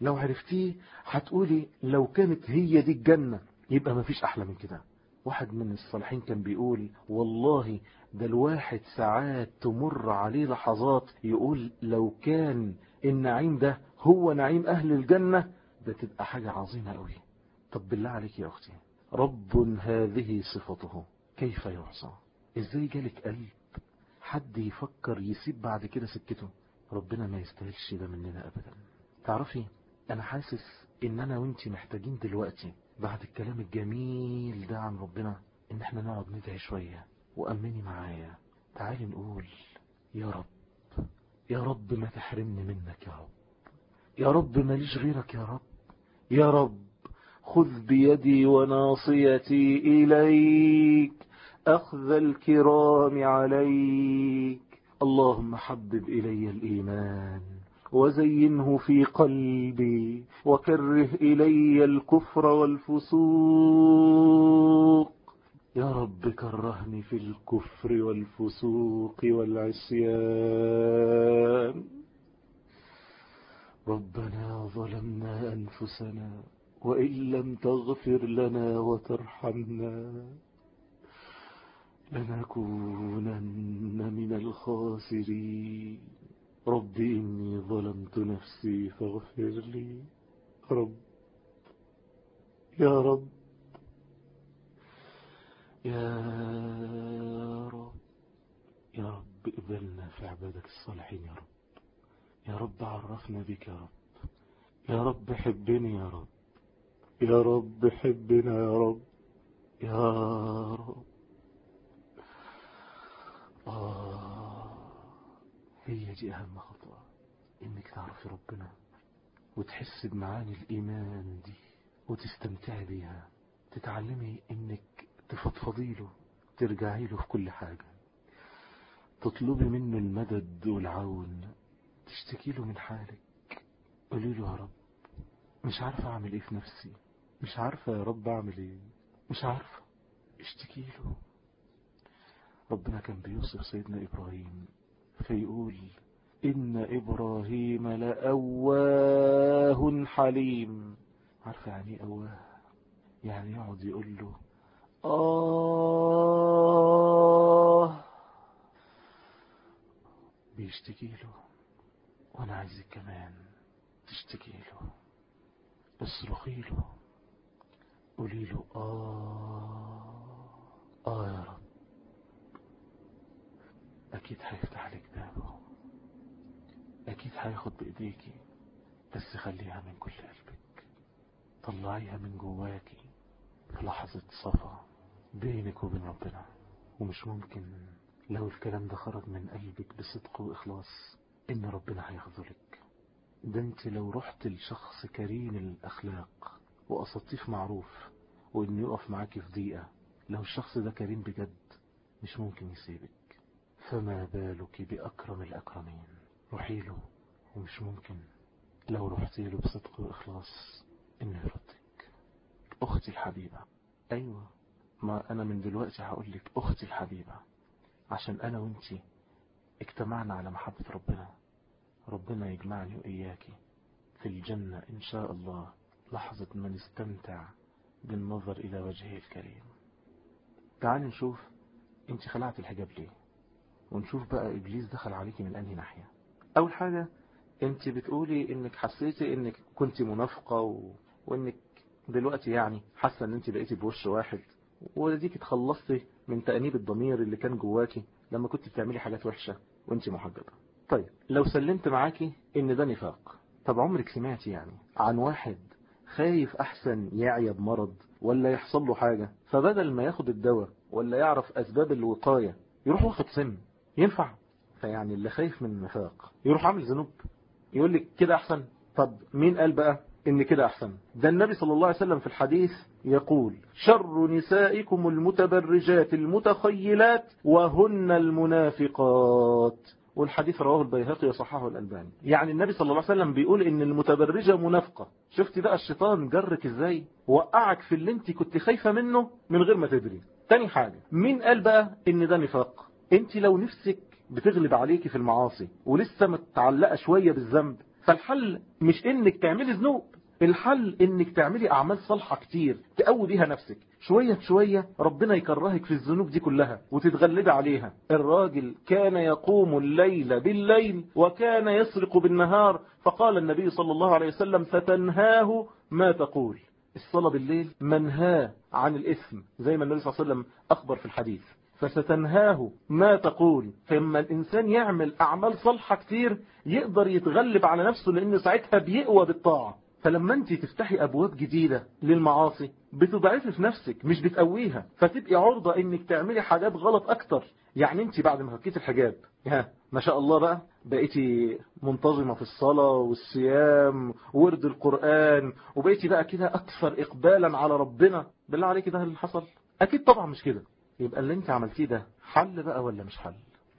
لو عرفتيه هتقولي لو كانت هي دي الجنة يبقى مفيش أحلى من كده. واحد من الصالحين كان بيقول والله ده الواحد ساعات تمر عليه لحظات يقول لو كان النعيم ده هو نعيم أهل الجنة ده تبقى حاجة عظيمة قوي طب بالله عليك يا أختي رب هذه صفته. كيف يعصى؟ إزاي جالك قلب؟ حد يفكر يسيب بعد كده سكته؟ ربنا ما يستاهلش ده مننا ابدا. تعرفي أنا حاسس إن أنا وإنتي محتاجين دلوقتي بعد الكلام الجميل ده عن ربنا إن إحنا نقعد ندعي شوية. وأمني معايا. تعالي نقول يا رب يا رب ما تحرمني منك يا رب. يا رب ماليش غيرك يا رب. يا رب خذ بيدي وناصيتي إليك. أخذ الكرام عليك. اللهم حبب إلي الإيمان وزينه في قلبي وكره إلي الكفر والفسوق. يا رب كرهني في الكفر والفسوق والعصيان. ربنا ظلمنا أنفسنا وإن لم تغفر لنا وترحمنا. لنكونن من الخاسرين. رب إني ظلمت نفسي فاغفر لي. رب. يا رب. يا رب. يا رب اقبلنا في عبادك الصالحين يا رب. يا رب عرفنا بك يا رب. يا رب حبني يا رب. يا رب حبنا يا رب. يا رب. آه هي دي أهم خطوة إنك تعرفي ربنا وتحس بمعاني الإيمان دي وتستمتعي بيها تتعلمي إنك تفضفضي له ترجعي له في كل حاجة. تطلبي منه المدد والعون تشتكي له من حالك. قولي له يا رب مش عارفة أعمل إيه في نفسي مش عارفة يا رب أعمل إيه مش عارفة اشتكي له. ربنا كان بيوصف سيدنا إبراهيم فيقول إن إبراهيم لأواه حليم. عارفة يعني إيه أواه؟ يعني يقعد يقول له آه. بيشتكي له وأنا عايزك كمان تشتكي له. اصرخي له قولي له آه. آه يا رب. أكيد هيفتح لك بابه. أكيد هياخد بإيديكي بس خليها من كل قلبك. طلعيها من جواكي في لحظة صفا بينك وبين ربنا. ومش ممكن لو الكلام ده خرج من قلبك بصدق وإخلاص إن ربنا هيخذلك. ده أنت لو رحت لشخص كريم الأخلاق في معروف وإنه يقف معاكي في ضيقة لو الشخص ده كريم بجد مش ممكن يسيبك. فما بالك بأكرم الأكرمين؟ روحي له ومش ممكن. لو رحتي له بصدق وإخلاص إنه يردك أختي الحبيبة. أيوة ما أنا من دلوقتي هقول لك أختي الحبيبة. عشان أنا وإنتي اجتمعنا على محبة ربنا. ربنا يجمعني وإياكي في الجنة إن شاء الله لحظة ما نستمتع بالنظر إلى وجهه الكريم. تعالي نشوف أنت خلعت الحجاب ليه. ونشوف بقى إبليس دخل عليكي من أنهي ناحية. أول حاجة أنت بتقولي إنك حسيتي إنك كنت منافقة و... وإنك دلوقتي يعني حاسة إن أنت بقيتي بوش واحد. وديك اتخلصتي من تأنيب الضمير اللي كان جواكي لما كنت بتعملي حاجات وحشة وأنت محجبة. طيب لو سلمت معاكي إن ده نفاق. طب عمرك سمعتي يعني عن واحد خايف أحسن يعيا بمرض ولا يحصل له حاجة؟ فبدل ما ياخد الدواء ولا يعرف أسباب الوقاية يروح واخد سم. ينفع. فيعني اللي خايف من النفاق. يروح عامل ذنوب. يقول لك كده أحسن. طب مين قال بقى إن كده أحسن؟ ده النبي صلى الله عليه وسلم في الحديث يقول شر نسائكم المتبرجات المتخيلات وهن المنافقات. والحديث رواه البيهقي وصححه الألباني. يعني النبي صلى الله عليه وسلم بيقول إن المتبرجة منافقة. شفت بقى الشيطان جرك إزاي؟ وقعك في اللي أنت كنت خايفة منه من غير ما تدري. تاني حاجة مين قال بقى إن ده نفاق؟ انت لو نفسك بتغلب عليكي في المعاصي ولسه متعلقة شوية بالذنب فالحل مش إنك تعملي ذنوب الحل إنك تعملي أعمال صالحة كتير تقوي بيها نفسك. شوية شوية ربنا يكرهك في الذنوب دي كلها وتتغلبي عليها. الراجل كان يقوم الليل بالليل وكان يسرق بالنهار فقال النبي صلى الله عليه وسلم فتنهاه ما تقول. الصلاة بالليل منهاه عن الإثم زي ما النبي صلى الله عليه وسلم أخبر في الحديث. فستنهاه. ما تقول؟ فلما الإنسان يعمل أعمال صالحة كتير يقدر يتغلب على نفسه لأنه ساعتها بيقوى بالطاعة. فلما انت تفتحي أبواب جديدة للمعاصي بتضعفي في نفسك مش بتقويها. فتبقي عرضة إنك تعملي حاجات غلط أكتر. يعني انت بعد ما فكيت الحجاب ها ما شاء الله بقى بقيتي منتظمة في الصلاة والصيام ورد القرآن وبقيتي بقى كده أكثر اقبالا على ربنا. بالله عليك ده اللي حصل؟ أكيد طبعا مش كده. يبقى اللي انت عملتيه ده حل بقى ولا مش حل؟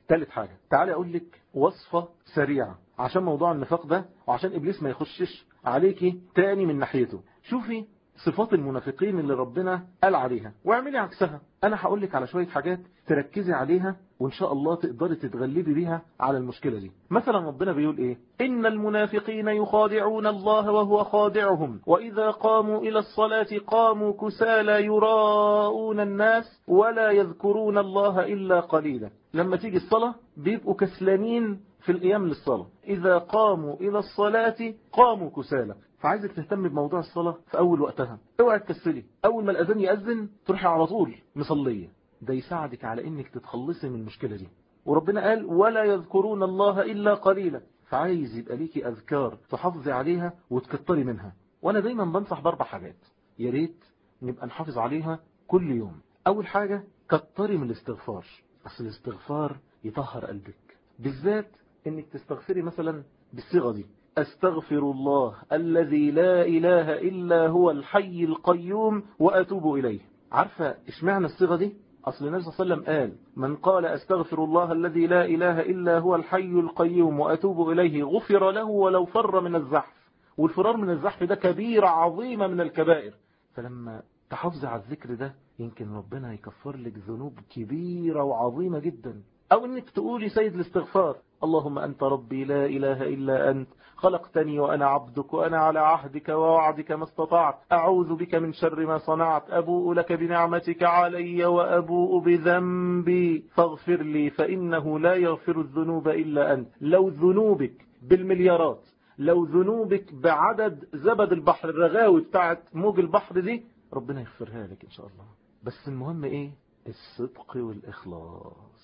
ثالث حاجة تعالي أقول لك وصفة سريعة عشان موضوع النفاق ده وعشان إبليس ما يخشش عليكي تاني من ناحيته. شوفي صفات المنافقين اللي ربنا قال عليها واعملي عكسها. أنا هقول لك على شوية حاجات تركزي عليها وإن شاء الله تقدري تتغلبي بيها على المشكلة دي. مثلا ربنا بيقول إيه؟ إن المنافقين يخادعون الله وهو خادعهم وإذا قاموا إلى الصلاة قاموا كسالى يراءون الناس ولا يذكرون الله إلا قليلا. لما تيجي الصلاة بيبقوا كسلانين في القيام للصلاة. إذا قاموا إلى الصلاة قاموا كسالى. فعايزك تهتم بموضوع الصلاة في أول وقتها. اوعى تكسلي. أول ما الأذان يأذن تروحي على طول مصلية. ده يساعدك على إنك تتخلصي من المشكلة دي. وربنا قال ولا يذكرون الله إلا قليلا. فعايز يبقى ليكي أذكار تحافظي عليها وتكتري منها. وأنا دايما بنصح بأربع حاجات. يا ريت نبقى نحافظ عليها كل يوم. أول حاجة كتري من الاستغفار. أصل الاستغفار يطهر قلبك. بالذات إنك تستغفري مثلا بالصيغة دي. أستغفر الله الذي لا إله إلا هو الحي القيوم وأتوب إليه. عارفة إشمعنى الصيغة دي؟ أصل النبي صلى الله عليه وسلم قال من قال أستغفر الله الذي لا إله إلا هو الحي القيوم وأتوب إليه غفر له ولو فر من الزحف. والفرار من الزحف ده كبيرة عظيمة من الكبائر. فلما تحافظي على الذكر ده يمكن ربنا يكفر لك ذنوب كبيرة وعظيمة جدا. أو أنك تقولي سيد الاستغفار اللهم أنت ربي لا إله إلا أنت خلقتني وأنا عبدك وأنا على عهدك ووعدك ما استطعت أعوذ بك من شر ما صنعت أبوء لك بنعمتك علي وأبوء بذنبي فاغفر لي فإنه لا يغفر الذنوب إلا أنت. لو ذنوبك بالمليارات لو ذنوبك بعدد زبد البحر الرغاوي بتاعت موج البحر دي ربنا يغفرها لك إن شاء الله. بس المهم إيه؟ الصدق والإخلاص.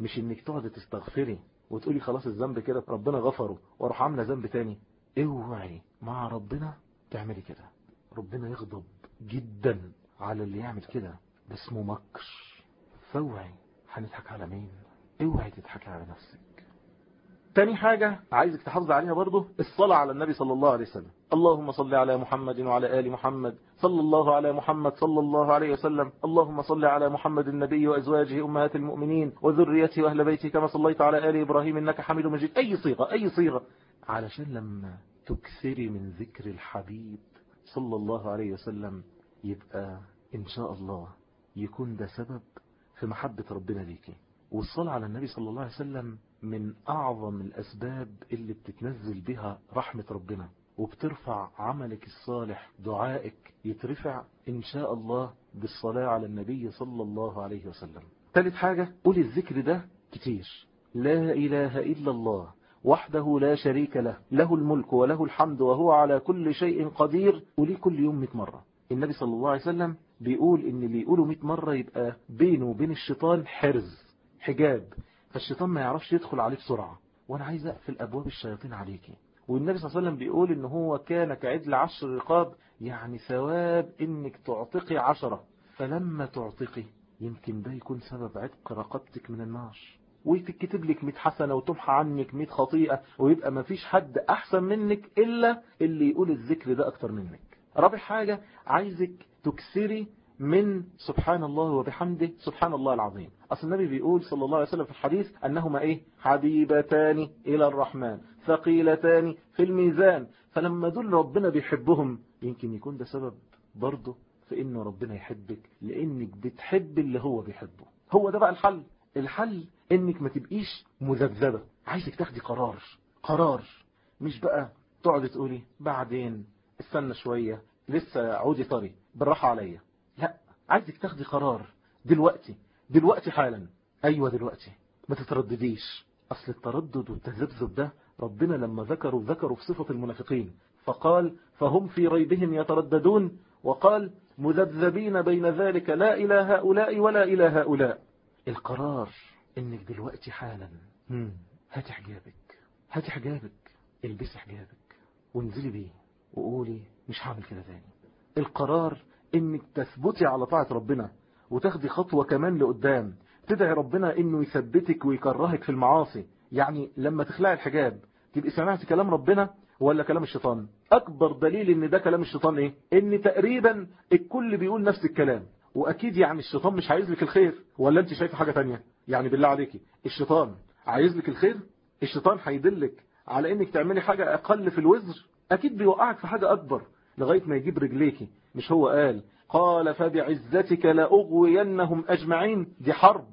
مش إنك تقعد تستغفري وتقولي خلاص الذنب كده ربنا غفره وأروح عاملة ذنب تاني. اوعي مع ربنا تعملي كده. ربنا يغضب جدا على اللي يعمل كده ده اسمه مكر فأوعي هنضحك على مين؟ اوعي تضحكي على نفسك. تاني حاجة عايزك تحافظ عليها برضه الصلاة على النبي صلى الله عليه وسلم. اللهم صل على محمد وعلى آل محمد. صلى الله على محمد صلى الله عليه وسلم. اللهم صل على محمد النبي وأزواجه أمهات المؤمنين وذريته وأهل بيته كما صليت على آل إبراهيم إنك حميد مجيد. أي صيغة أي صيغة. علشان لما تكثري من ذكر الحبيب صلى الله عليه وسلم يبقى إن شاء الله يكون ده سبب في محبة ربنا ليكي. والصلاة على النبي صلى الله عليه وسلم من أعظم الأسباب اللي بتتنزل بها رحمة ربنا وبترفع عملك الصالح دعائك يترفع إن شاء الله بالصلاة على النبي صلى الله عليه وسلم. ثالث حاجة قولي الذكر ده كتير. لا إله إلا الله وحده لا شريك له له الملك وله الحمد وهو على كل شيء قدير وليه كل يوم 100 مرة. النبي صلى الله عليه وسلم بيقول إن اللي يقوله 100 مرة يبقى بينه وبين الشيطان حرز حجاب. فالشيطان ما يعرفش يدخل عليه بسرعة. وأنا عايز أقفل أبواب الشياطين عليكي والنبي صلى الله عليه وسلم بيقول إن هو كان كعدل عشر رقاب يعني ثواب إنك تعتقي عشرة. فلما تعتقي يمكن ده يكون سبب عتق رقبتك من النار وتكتب لك 100 حسنة وتمحى عنك 100 خطيئة ويبقى ما فيش حد أحسن منك إلا اللي يقول الذكر ده أكتر منك. رابع حاجة عايزك تكسري من سبحان الله وبحمده سبحان الله العظيم. أصل النبي بيقول صلى الله عليه وسلم في الحديث أنهما إيه؟ حبيبتان إلى الرحمن ثقيلتان في الميزان. فلما دول ربنا بيحبهم يمكن يكون ده سبب برضه في إنه ربنا يحبك لأنك بتحب اللي هو بيحبه. هو ده بقى الحل. الحل إنك ما تبقيش مذبذبة. عايزك تاخدي قرار. قرار. مش بقى تقعد تقولي بعدين استنى شوية لسه عودي طري. بالراحة عليا. لا عايزك تاخدي قرار دلوقتي دلوقتي حالا. أيوه دلوقتي. ما تتردديش. أصل التردد والتذبذب ده ربنا لما ذكروا ذكروا في صفة المنافقين. فقال فهم في ريبهم يترددون وقال مذبذبين بين ذلك لا إلى هؤلاء ولا إلى هؤلاء القرار إنك دلوقتي حالا. هاتي حجابك. هاتي حجابك. البسي حجابك. وانزلي بيه. وقولي مش هعمل كده تاني القرار إنك تثبتي على طاعة ربنا وتاخدي خطوة كمان لقدام تدعي ربنا إنه يثبتك ويكرهك في المعاصي. يعني لما تخلعي الحجاب تبقي سمعتي كلام ربنا ولا كلام الشيطان؟ أكبر دليل إن ده كلام الشيطان إيه؟ إن تقريبا الكل بيقول نفس الكلام. وأكيد يعني الشيطان مش عايز لك الخير. ولا أنت شايفة حاجة تانية؟ يعني بالله عليكي. الشيطان عايز لك الخير؟ الشيطان هيدلك على إنك تعملي حاجة أقل في الوزر؟ أكيد بيوقعك في حاجة أكبر. لغاية ما يجيب رجليكي مش هو قال قال فبعزتك لأغوينهم أجمعين. دي حرب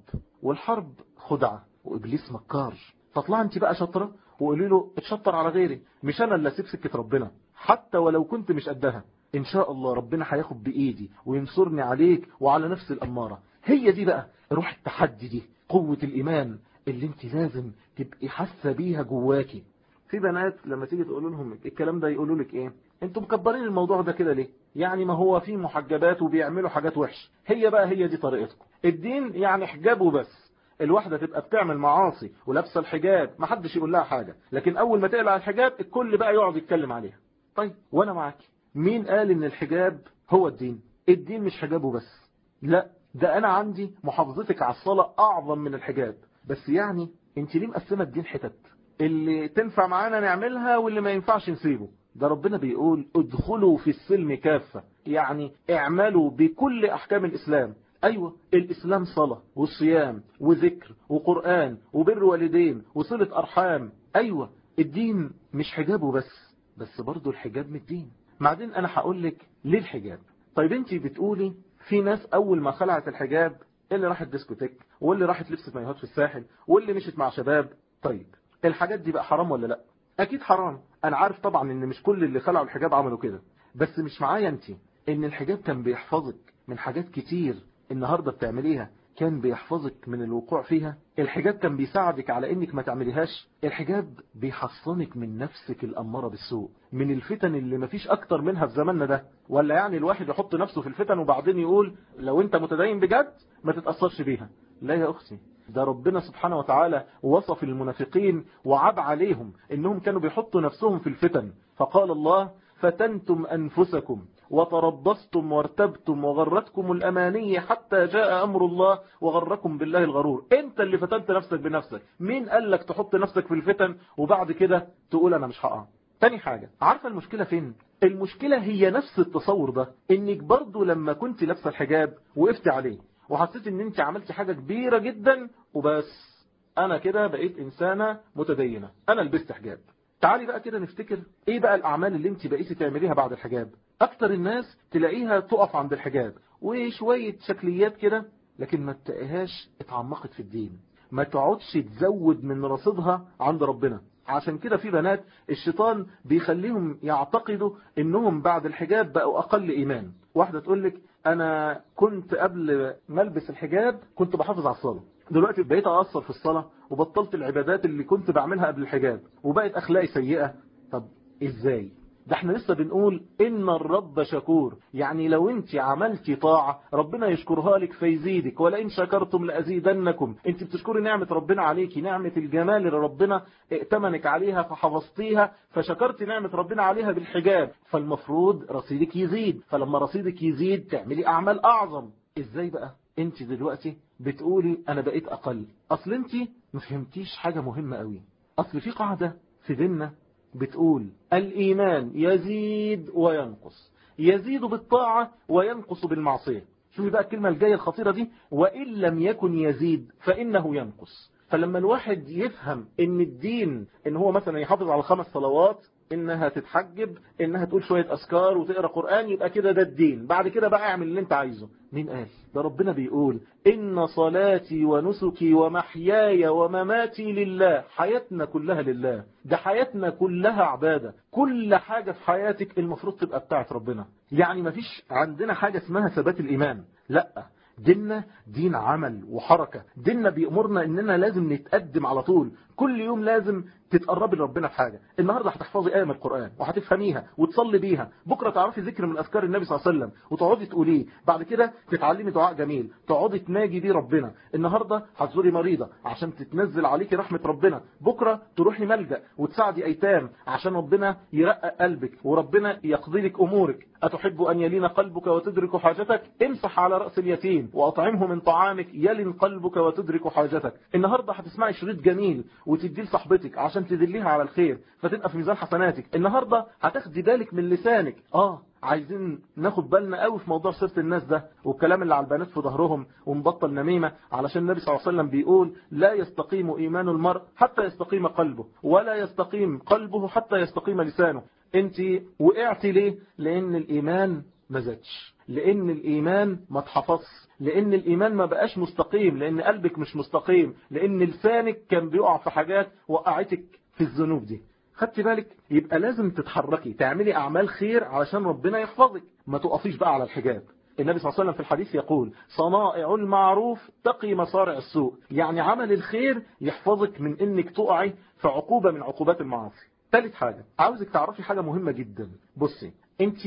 والحرب خدعة. وإبليس مكار فاطلع انت بقى شطرة؟ وقولي له اتشطر على غيري. مش أنا اللي أسيب سكة ربنا. حتى ولو كنت مش قدها. إن شاء الله ربنا هياخد بإيدي وينصرني عليك وعلى نفس الأمارة. هي دي بقى روح التحدي دي قوة الإيمان اللي انت لازم تبقي حاسة بيها جواكي في بنات لما تيجي تقول لهم الكلام ده يقولوا لك إيه؟ أنتوا مكبرين الموضوع ده كده ليه؟ يعني ما هو في محجبات وبيعملوا حاجات وحش هي بقى هي دي طريقتكم. الدين يعني حجاب وبس الواحدة تبقى بتعمل معاصي ولابسة الحجاب ما حدش يقول لها حاجة. لكن أول ما تقلع الحجاب الكل بقى يقعد يتكلم عليها. طيب وأنا معاكي. مين قال إن الحجاب هو الدين؟ الدين مش حجاب وبس لا ده أنا عندي محافظتك على الصلاة أعظم من الحجاب. بس يعني أنت ليه مقسمة الدين حتت؟ اللي تنفع معانا نعملها واللي ما ينفعش نسيبه. ده ربنا بيقول ادخلوا في السلم كافة. يعني اعملوا بكل أحكام الإسلام. أيوه الإسلام صلاة وصيام وذكر وقرآن وبر والدين وصلة أرحام. أيوه الدين مش حجاب بس بس برضو الحجاب من الدين. بعدين أنا هقول لك ليه الحجاب. طيب انت بتقولي في ناس أول ما خلعت الحجاب اللي راحت ديسكوتيك واللي راحت لبست مايوهات في الساحل واللي مشت مع شباب. طيب الحاجات دي بقى حرام ولا لأ؟ أكيد حرام. أنا عارف طبعا إن مش كل اللي خلعوا الحجاب عملوا كده. بس مش معايا أنت إن الحجاب كان بيحفظك من حاجات كتير النهاردة بتعمليها كان بيحفظك من الوقوع فيها. الحجاب كان بيساعدك على إنك ما تعمليهاش. الحجاب بيحصنك من نفسك الأمارة بالسوء. من الفتن اللي مفيش أكتر منها في زماننا ده. ولا يعني الواحد يحط نفسه في الفتن وبعدين يقول لو أنت متدين بجد ما تتأثرش بيها. لا يا أختي. ده ربنا سبحانه وتعالى وصف المنافقين وعب عليهم إنهم كانوا بيحطوا نفسهم في الفتن. فقال الله فتنتم أنفسكم وتربصتم وارتبتم وغرتكم الأماني حتى جاء أمر الله وغركم بالله الغرور. أنت اللي فتنت نفسك بنفسك. مين قال لك تحط نفسك في الفتن وبعد كده تقول أنا مش هقع؟ تاني حاجة عارفة المشكلة فين؟ المشكلة هي نفس التصور ده إنك برضو لما كنت لابسة الحجاب وقفت عليه وحسيت إن أنت عملت حاجة كبيرة جدا وبس. أنا كده بقيت إنسانة متدينة. أنا لبست حجاب. تعالي بقى كده نفتكر إيه بقى الأعمال اللي أنت بقيتي تعمليها بعد الحجاب. أكتر الناس تلاقيها تقف عند الحجاب. وشوية شكليات كده لكن ما تلاقيهاش اتعمقت في الدين. ما تقعدش تزود من رصيدها عند ربنا. عشان كده في بنات الشيطان بيخليهم يعتقدوا إنهم بعد الحجاب بقوا أقل إيمان. واحدة تقول لك أنا كنت قبل ما ألبس الحجاب كنت بحافظ على الصلاة. دلوقتي بقيت أقصر في الصلاة وبطلت العبادات اللي كنت بعملها قبل الحجاب وبقت أخلاقي سيئة. طب إزاي؟ ده إحنا لسه بنقول إن الرب شكور. يعني لو أنت عملتي طاعة ربنا يشكرها لك فيزيدك ولئن شكرتم لأزيدنكم. أنت بتشكري نعمة ربنا عليكي نعمة الجمال اللي ربنا ائتمنك عليها فحفظتيها فشكرتي نعمة ربنا عليها بالحجاب. فالمفروض رصيدك يزيد. فلما رصيدك يزيد تعملي أعمال أعظم. إزاي بقى؟ أنت دلوقتي بتقولي أنا بقيت أقل. أصل انت ما فهمتيش حاجة مهمة قوي أصل في قاعدة في ديننا بتقول الإيمان يزيد وينقص. يزيد بالطاعة وينقص بالمعصية. شوفي بقى الكلمة الجاية الخطيرة دي. وإن لم يكن يزيد فإنه ينقص. فلما الواحد يفهم إن الدين إن هو مثلا يحافظ على خمس صلوات إنها تتحجب إنها تقول شوية أذكار وتقرأ قرآن يبقى كده ده الدين. بعد كده بقى أعمل اللي أنت عايزه. مين قال؟ ده ربنا بيقول إن صلاتي ونسكي ومحياي ومماتي لله. حياتنا كلها لله. ده حياتنا كلها عبادة. كل حاجة في حياتك المفروض تبقى بتاعت ربنا. يعني مفيش عندنا حاجة اسمها ثبات الإيمان. لأ. ديننا دين عمل وحركة. ديننا بيأمرنا إننا لازم نتقدم على طول. كل يوم لازم تتقربي لربنا في حاجة. النهاردة هتحفظي آية من القرآن وهتفهميها وتصلي بيها. بكرة تعرفي ذكر من أذكار النبي صلى الله عليه وسلم وتقعدي تقوليه. بعد كده تتعلمي دعاء جميل. تقعدي تناجي بيه ربنا. النهاردة هتزوري مريضة عشان تتنزل عليكي رحمة ربنا. بكرة تروحي ملجأ وتساعدي أيتام عشان ربنا يرقق قلبك وربنا يقضي لك أمورك. أتحب أن يلين قلبك وتدرك حاجتك؟ امسح على رأس اليتيم وأطعمه من طعامك. يلن قلبك وتدرك حاجتك. النهاردة هتسمعي شريط جميل وتديه لصاحبتك عشان تدليها على الخير فتبقى في ميزان حسناتك. النهاردة هتاخدي بالك من لسانك. آه عايزين ناخد بالنا قوي في موضوع سيرة الناس ده والكلام اللي على البنات في ظهرهم ونبطل نميمة علشان النبي صلى الله عليه وسلم بيقول لا يستقيم إيمان المرء حتى يستقيم قلبه ولا يستقيم قلبه حتى يستقيم لسانه. انت وقعتي ليه؟ لأن الإيمان ما زادش. لأن الإيمان ما اتحفظش لأن الإيمان ما بقاش مستقيم لأن قلبك مش مستقيم لأن لسانك كان بيقع في حاجات وقعتك في الذنوب دي. خدت بالك؟ يبقى لازم تتحركي تعملي أعمال خير علشان ربنا يحفظك. ما تقفيش بقى على الحجاب. النبي صلى الله عليه وسلم في الحديث يقول صنائع المعروف تقي مصارع السوء. يعني عمل الخير يحفظك من إنك تقعي في عقوبة من عقوبات المعاصي. ثالث حاجة عاوزك تعرفي حاجة مهمة جدا. بصي انت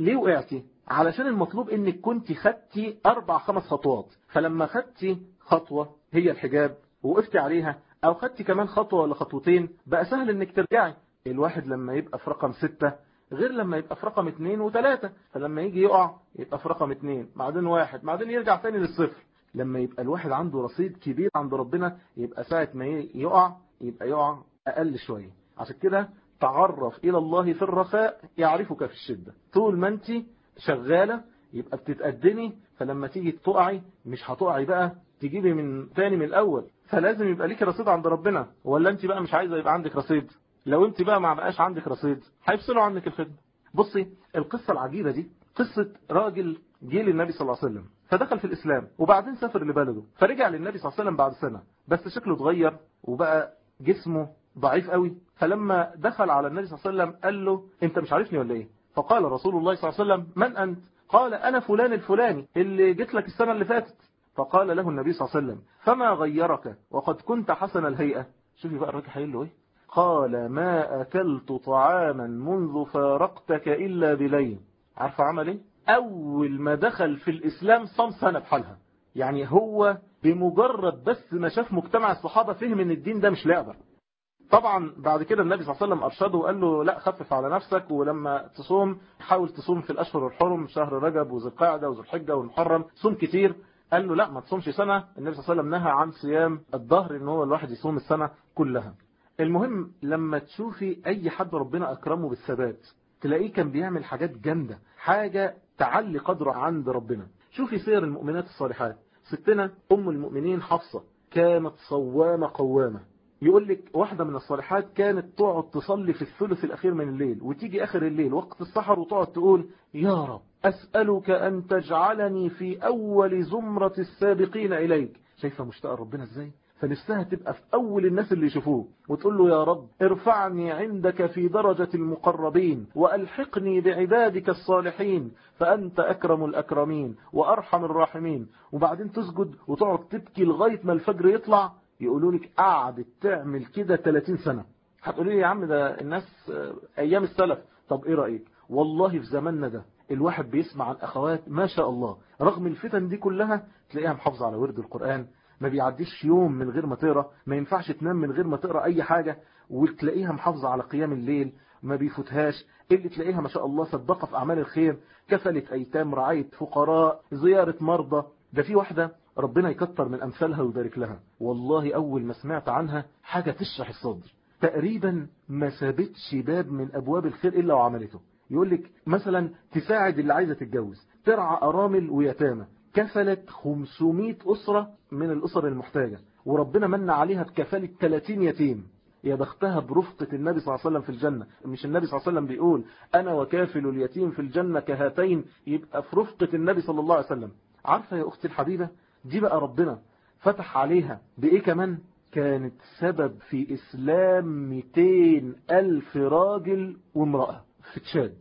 ليه وقعتي؟ علشان المطلوب إنك كنت خدتي أربع خمس خطوات. فلما خدتي خطوة هي الحجاب وقفتي عليها أو خدتي كمان خطوة ولا خطوتين بقى سهل إنك ترجعي. الواحد لما يبقى في رقم ستة غير لما يبقى في رقم اتنين وتلاتة. فلما يجي يقع يبقى في رقم اتنين بعدين واحد بعدين يرجع تاني للصفر. لما يبقى الواحد عنده رصيد كبير عند ربنا يبقى ساعة ما يقع يبقى يقع أقل شوية. عشان كده تعرف إلى الله في الرخاء يعرفك في الشدة. طول ما أنت شغالة يبقى بتتقدمي فلما تيجي تقعي مش هتقعي بقى تجيبي من تاني من الأول. فلازم يبقى ليك رصيد عند ربنا. ولا أنت بقى مش عايزة يبقى عندك رصيد؟ لو أنت بقى ما بقاش عندك رصيد هيفصلوا عنك الخدمة. بصي القصة العجيبة دي قصة راجل جه للنبي صلى الله عليه وسلم فدخل في الإسلام وبعدين سافر لبلده. فرجع للنبي صلى الله عليه وسلم بعد سنة بس شكله اتغير وبقى جسمه ضعيف قوي. فلما دخل على النبي صلى الله عليه وسلم قال له أنت مش عارفني ولا إيه؟ فقال رسول الله صلى الله عليه وسلم من أنت؟ قال أنا فلان الفلاني اللي جيت لك السنة اللي فاتت. فقال له النبي صلى الله عليه وسلم فما غيرك؟ وقد كنت حسن الهيئة. شوفي بقى الراجل هيقول له إيه؟ قال ما أكلت طعاما منذ فارقتك إلا بليل. عارفه عمل إيه؟ أول ما دخل في الإسلام صام سنة بحالها. يعني هو بمجرد بس ما شاف مجتمع الصحابة فهم إن الدين ده مش لعبة. طبعا بعد كده النبي صلى الله عليه وسلم أرشده وقال له لا خفف على نفسك ولما تصوم حاول تصوم في الأشهر الحرم شهر رجب وذي القعدة وذي الحجة والمحرم. صوم كتير. قال له لا ما تصومش سنة. النبي صلى الله عليه وسلم نهى عن صيام الظهر إن هو الواحد يصوم السنة كلها. المهم لما تشوفي أي حد ربنا أكرمه بالثبات تلاقيه كان بيعمل حاجات جامدة حاجة تعلي قدره عند ربنا. شوفي سير المؤمنات الصالحات. ستنا أم المؤمنين حفصة كانت صوامة قوامة. يقول لك واحدة من الصالحات كانت تقعد تصلي في الثلث الأخير من الليل وتيجي آخر الليل وقت السحر وتقعد تقول يا رب أسألك أن تجعلني في أول زمرة السابقين إليك. شايفة مشتاقة ربنا إزاي؟ فنفسها تبقى في أول الناس اللي يشوفوه وتقول له يا رب ارفعني عندك في درجة المقربين وألحقني بعبادك الصالحين فأنت أكرم الأكرمين وأرحم الراحمين. وبعدين تسجد وتقعد تبكي لغاية ما الفجر يطلع يقولوا لك قعدت تعمل كده 30 سنة. هتقولي لي يا عم ده الناس أيام السلف. طب إيه رأيك؟ والله في زماننا ده الواحد بيسمع عن أخوات ما شاء الله. رغم الفتن دي كلها تلاقيها محافظة على ورد القرآن. ما بيعديش يوم من غير ما تقرأ. ما ينفعش تنام من غير ما تقرأ أي حاجة. وتلاقيها محافظة على قيام الليل. ما بيفوتهاش. اللي تلاقيها ما شاء الله صدقة في أعمال الخير. كفلت أيتام رعاية فقراء زيارة مرضى. ده في واحدة ربنا يكتر من أمثالها ويبارك لها. والله أول ما سمعت عنها حاجة تشرح الصدر. تقريبا ما سابتش باب من أبواب الخير إلا وعملته. يقول لك مثلا تساعد اللي عايزة تتجوز. ترعى أرامل ويتامى. كفلت 500 أسرة من الأسر المحتاجة. وربنا من عليها بكفالة 30 يتيم. يا بختها برفقة النبي صلى الله عليه وسلم في الجنة. مش النبي صلى الله عليه وسلم بيقول أنا وكافل اليتيم في الجنة كهاتين. يبقى في رفقة النبي صلى الله عليه وسلم. عارفة يا أختي الحبيبة؟ دي بقى ربنا فتح عليها بإيه كمان؟ كانت سبب في إسلام 200 ألف راجل وامرأة في تشاد.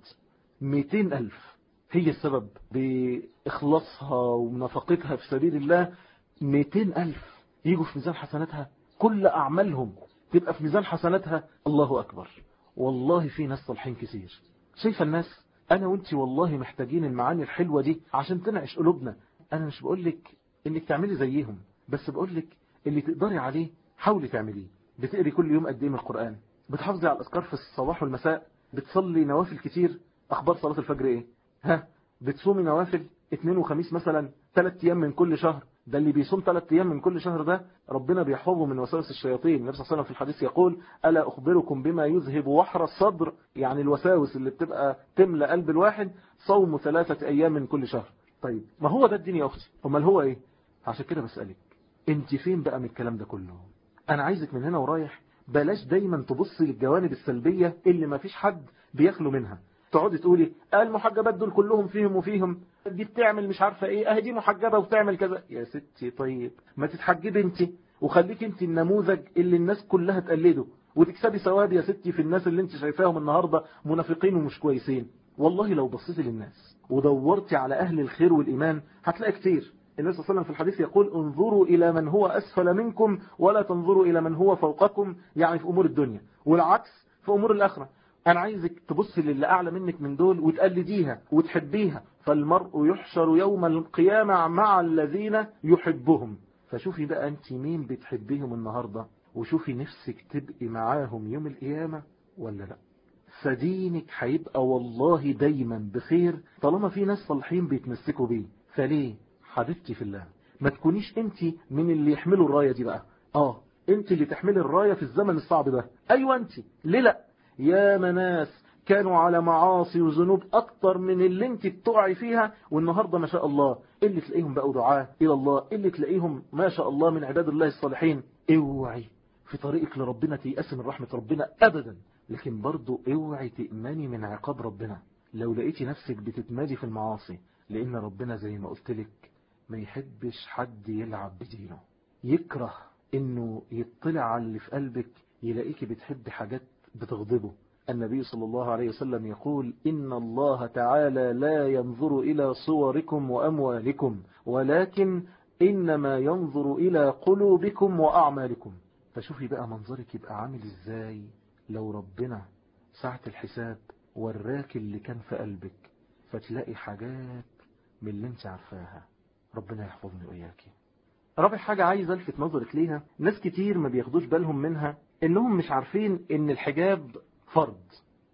200 ألف. هي السبب بإخلاصها ونفقتها في سبيل الله. 200 ألف. يجوا في ميزان حسناتها. كل أعمالهم تبقى في ميزان حسناتها. الله أكبر. والله في ناس صالحين كتير. شايفة الناس؟ أنا وانت والله محتاجين المعاني الحلوة دي عشان تنعش قلوبنا. أنا مش بقولك إنك تعملي زيهم. بس بقولك اللي تقدري عليه حاولي تعمليه. بتقري كل يوم قد إيه من القرآن. بتحافظي على الأذكار في الصباح والمساء. بتصلي نوافل كتير. أخبار صلاة الفجر إيه؟ ها؟ بتصومي نوافل اثنين وخميس مثلا ثلاث أيام من كل شهر. ده اللي بيصوم ثلاث أيام من كل شهر ده ربنا بيحفظه من وساوس الشياطين. النبي صلى الله عليه وسلم في الحديث يقول ألا أخبركم بما يذهب وحر الصدر؟ يعني الوساوس اللي بتبقى تملى قلب الواحد صوم ثلاثة أيام من كل شهر. طيب ما هو ده الدين يا أختي؟ أمال هو إيه؟ عشان كده بسألك انت فين بقى من الكلام ده كله؟ أنا عايزك من هنا ورايح بلاش دايما تبصي للجوانب السلبية اللي ما فيش حد بيخلو منها. تقعدي تقولي المحجبات دول كلهم فيهم وفيهم دي بتعمل مش عارفة إيه آه دي محجبة وبتعمل كذا. يا ستي طيب ما تتحجبي انت وخليك انت النموذج اللي الناس كلها تقلده وتكسبي ثواب يا ستي في الناس اللي انت شايفاهم النهاردة منافقين ومش كويسين. والله لو بصيتي للناس ودورتي على أهل الخير والإيمان هتلاقي كتير. النبي صلى الله عليه وسلم في الحديث يقول انظروا إلى من هو أسفل منكم ولا تنظروا إلى من هو فوقكم يعني في أمور الدنيا. والعكس في أمور الآخرة. أنا عايزك تبص للي أعلى منك من دول وتقلديها وتحبيها. فالمرء يحشر يوم القيامة مع الذين يحبهم. فشوفي بقى أنت مين بتحبيهم النهاردة وشوفي نفسك تبقي معاهم يوم القيامة ولا لأ. فدينك هيبقى والله دايما بخير طالما في ناس صالحين بيتمسكوا بيه. فليه؟ حبيبتي في الله. ما تكونيش انت من اللي يحملوا الراية دي بقى. آه انت اللي تحملي الراية في الزمن الصعب ده. أيوه انت ليه لأ؟ يا مناس كانوا على معاصي وذنوب أكتر من اللي انت بتقعي فيها والنهاردة ما شاء الله اللي تلاقيهم بقوا دعاة إلى الله اللي تلاقيهم ما شاء الله من عباد الله الصالحين. اوعي في طريقك لربنا تيأس من رحمة ربنا ابدا لكن برضو اوعي تأمني من عقاب ربنا. لو لقيتي نفسك بتتمادي في المعاصي لأن ربنا زي ما قلت لك ما يحبش حد يلعب بدينه. يكره إنه يطلع على اللي في قلبك يلاقيك بتحب حاجات بتغضبه. النبي صلى الله عليه وسلم يقول إن الله تعالى لا ينظر إلى صوركم وأموالكم ولكن إنما ينظر إلى قلوبكم وأعمالكم. فشوفي بقى منظرك يبقى عامل إزاي لو ربنا ساعة الحساب وراك اللي كان في قلبك فتلاقي حاجات من اللي انت عارفاها. ربنا يحفظني وإياكي. رابع حاجة عايز ألفت نظرك ليها. ناس كتير ما بياخدوش بالهم منها إنهم مش عارفين إن الحجاب فرض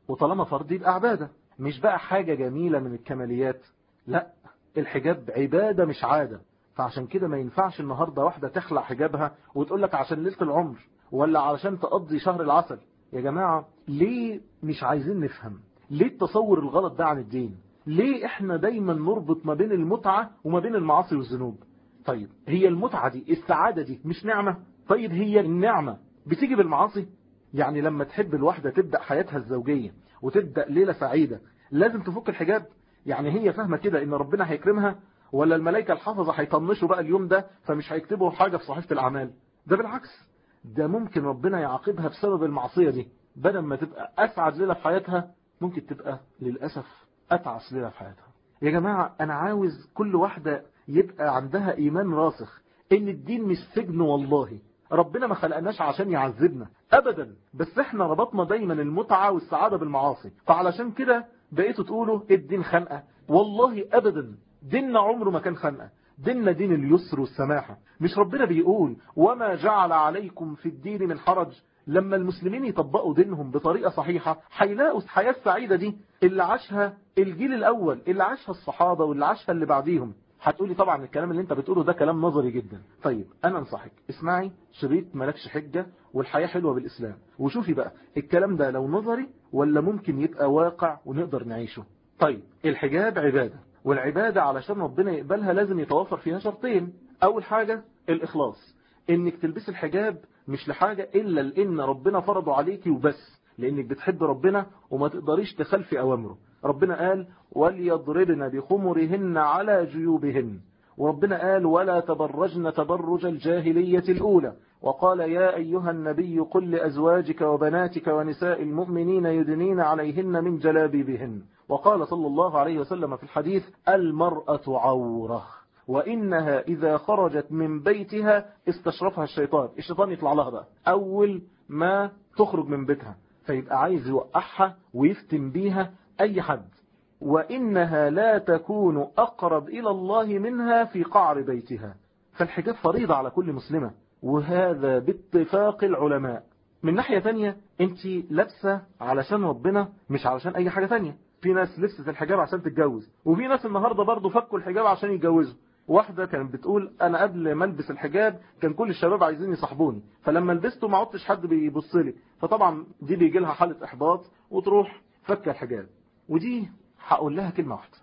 وطالما فرض يبقى عبادة. مش بقى حاجة جميلة من الكماليات. لأ الحجاب عبادة مش عادة. فعشان كده ما ينفعش النهاردة واحدة تخلع حجابها وتقول لك عشان ليلة العمر ولا علشان تقضي شهر العسل. يا جماعة ليه مش عايزين نفهم؟ ليه التصور الغلط ده عن الدين؟ ليه إحنا دايما نربط ما بين المتعة وما بين المعاصي والذنوب؟ طيب هي المتعة دي السعادة دي مش نعمة. طيب هي النعمة بتيجي بالمعاصي؟ يعني لما تحب الواحدة تبدأ حياتها الزوجية وتبدأ ليلة سعيدة لازم تفك الحجاب؟ يعني هي فاهمة كده إن ربنا هيكرمها ولا الملائكة الحافظة هيطنشوا بقى اليوم ده فمش هيكتبوا حاجة في صحيفة الأعمال؟ ده بالعكس ده ممكن ربنا يعاقبها بسبب المعصية دي. بدل ما تبقى أسعد ليلة في حياتها ممكن تبقى للأسف أتعس ليلة في حياتها. يا جماعة أنا عاوز كل واحدة يبقى عندها إيمان راسخ إن الدين مش سجن والله. ربنا ما خلقناش عشان يعذبنا أبدا. بس إحنا ربطنا دايما المتعة والسعادة بالمعاصي. فعلشان كده بقيتوا تقولوا الدين خنقة. والله أبدا ديننا عمره ما كان خنقة. ديننا دين اليسر والسماحة. مش ربنا بيقول وما جعل عليكم في الدين من حرج. لما المسلمين يطبقوا دينهم بطريقة صحيحة هيلاقوا الحياة السعيدة دي اللي عاشها الجيل الأول اللي عاشها الصحابة واللي عاشها اللي بعديهم. هتقولي طبعا الكلام اللي انت بتقوله ده كلام نظري جدا. طيب أنا أنصحك اسمعي شريط ملكش حجة والحياة حلوة بالإسلام. وشوفي بقى الكلام ده لو نظري ولا ممكن يبقى واقع ونقدر نعيشه؟ طيب الحجاب عبادة. والعبادة علشان ربنا يقبلها لازم يتوفر فيها شرطين. أول حاجة الإخلاص. إنك تلبسي الحجاب مش لحاجة إلا لإن ربنا فرضه عليكي وبس. لإنك بتحب ربنا وما تقدريش تخلفي أوامره. ربنا قال وليضربن بخمرهن على جيوبهن. وربنا قال ولا تبرجن تبرج الجاهلية الأولى. وقال يا أيها النبي قل لأزواجك وبناتك ونساء المؤمنين يدنين عليهن من جلابيبهن. وقال صلى الله عليه وسلم في الحديث المرأة عورة. وإنها إذا خرجت من بيتها استشرفها الشيطان. الشيطان يطلع لها بقى. أول ما تخرج من بيتها فيبقى عايز يوقعها ويفتن بيها أي حد. وإنها لا تكون أقرب إلى الله منها في قعر بيتها. فالحجاب فريضة على كل مسلمة. وهذا باتفاق العلماء. من ناحية تانية أنت لابسة علشان ربنا مش علشان أي حاجة تانية. في ناس لبست الحجاب عشان تتجوز. وفي ناس النهاردة برضو فكوا الحجاب عشان يتجوزوا. واحدة كانت بتقول أنا قبل ما ألبس الحجاب كان كل الشباب عايزين يصاحبوني فلما لبسته ما عدتش حد بيبص لي فطبعا دي بيجي لها حالة إحباط وتروح فك الحجاب. ودي هقول لها كلمة واحدة.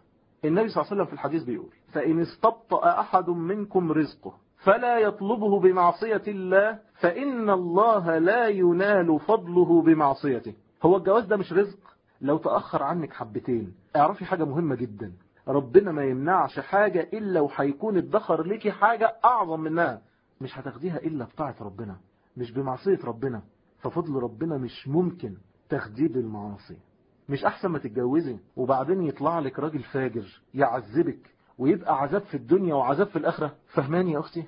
النبي صلى الله عليه وسلم في الحديث بيقول فإن استبطأ أحد منكم رزقه فلا يطلبه بمعصية الله فإن الله لا ينال فضله بمعصيته. هو الجواز ده مش رزق؟ لو تأخر عنك حبتين اعرفي حاجة مهمة جدا. ربنا ما يمنعش حاجة إلا وهيكون ادخر ليكي حاجة أعظم منها. مش هتاخديها إلا بطاعة ربنا مش بمعصية ربنا. ففضل ربنا مش ممكن تاخديه بالمعاصي. مش أحسن ما تتجوزي وبعدين يطلع لك راجل فاجر يعذبك ويبقى عذاب في الدنيا وعذاب في الآخرة. فهماني يا أختي؟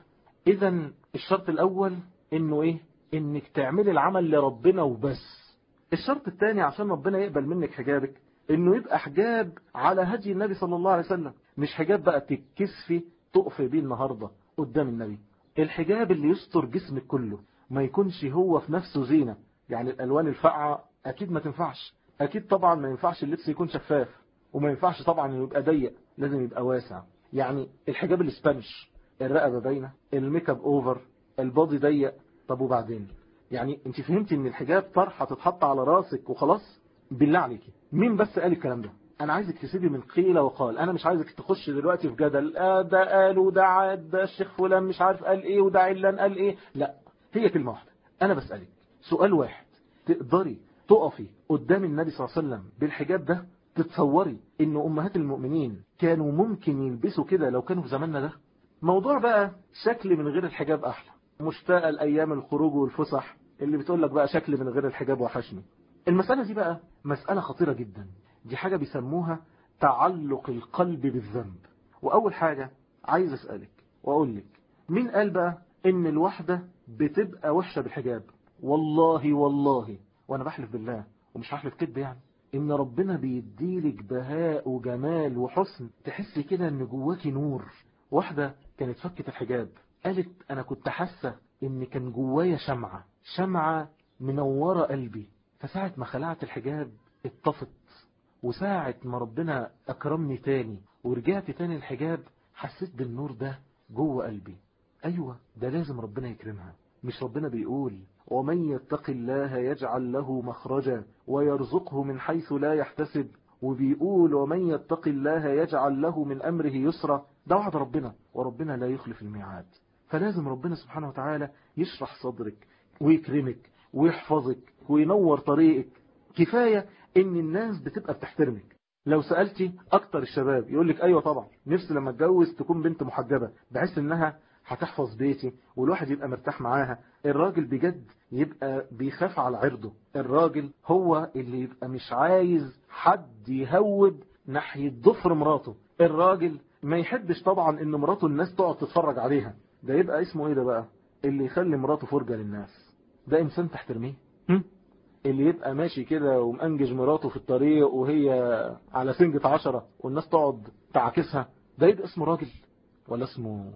إذا الشرط الأول إنه إيه؟ إنك تعملي العمل لربنا وبس. الشرط الثاني عشان ربنا يقبل منك حجابك إنه يبقى حجاب على هدي النبي صلى الله عليه وسلم. مش حجاب بقى تتكسفي تقفي بيه النهاردة قدام النبي. الحجاب اللي يستر جسمك كله ما يكونش هو في نفسه زينة. يعني الألوان الفاقعة أكيد ما تنفعش. أكيد طبعا ما ينفعش اللبس يكون شفاف. وما ينفعش طبعا إنه يبقى ضيق. لازم يبقى واسع. يعني الحجاب ال Spanish الرقبة باينة. ال make up over. ال body ضيق. طب وبعدين؟ يعني أنت فهمتي إن الحجاب طرحة تتحط على راسك وخلاص؟ بالله عليكي مين بس قال الكلام ده؟ أنا عايزك تسيبي من قيل وقال. أنا مش عايزك تخش دلوقتي في جدل. آه ده قال وده عاد ده الشيخ فلان مش عارف قال إيه وده علان قال إيه. لا هي كلمة واحدة. أنا بسألك سؤال واحد. تقدري تقفي قدام النبي صلى الله عليه وسلم بالحجاب ده؟ تتصوري إن أمهات المؤمنين كانوا ممكن يلبسوا كده لو كانوا في زماننا ده؟ موضوع بقى شكل من غير الحجاب أحلى. مشتاقه لأيام الخروج والفسح اللي بتقول لك بقى شكل من غير الحجاب وحشني. المسألة دي بقى مسألة خطيرة جدا. دي حاجة بيسموها تعلق القلب بالذنب. وأول حاجة عايز أسألك وأقول لك مين قال بقى إن الواحدة بتبقى وحشة بالحجاب؟ والله والله. وأنا بحلف بالله ومش هحلف كده يعني. إن ربنا بيديلك بهاء وجمال وحسن تحسي كده إن جواكي نور. واحدة كانت فكت الحجاب. قالت أنا كنت حاسة إن كان جوايا شمعة شمعة منورة قلبي. فساعة ما خلعت الحجاب اتطفت وساعة ما ربنا أكرمني تاني ورجعت تاني الحجاب حسيت بالنور ده جوه قلبي. أيوة ده لازم ربنا يكرمها. مش ربنا بيقول ومن يتق الله يجعل له مخرجا ويرزقه من حيث لا يحتسب. وبيقول ومن يتق الله يجعل له من أمره يسرا. ده وعد ربنا وربنا لا يخلف الميعاد. فلازم ربنا سبحانه وتعالى يشرح صدرك ويكرمك. ويحفظك وينور طريقك. كفاية إن الناس بتبقى بتحترمك. لو سألتي أكتر الشباب يقولك أيوه طبعا نفسي لما أتجوز تكون بنت محجبة بحيث إنها هتحفظ بيتي والواحد يبقى مرتاح معاها. الراجل بجد يبقى بيخاف على عرضه. الراجل هو اللي يبقى مش عايز حد يهوب ناحية ضفر مراته. الراجل ما يحبش طبعا إن مراته الناس تقعد تتفرج عليها. ده يبقى اسمه إيه ده بقى؟ اللي يخلي مراته فرجة للناس. ده إنسان تحترميه اللي يبقى ماشي كده ومأنجج مراته في الطريق وهي على سنجة عشرة والناس تقعد تعاكسها ده يبقى اسمه راجل ولا اسمه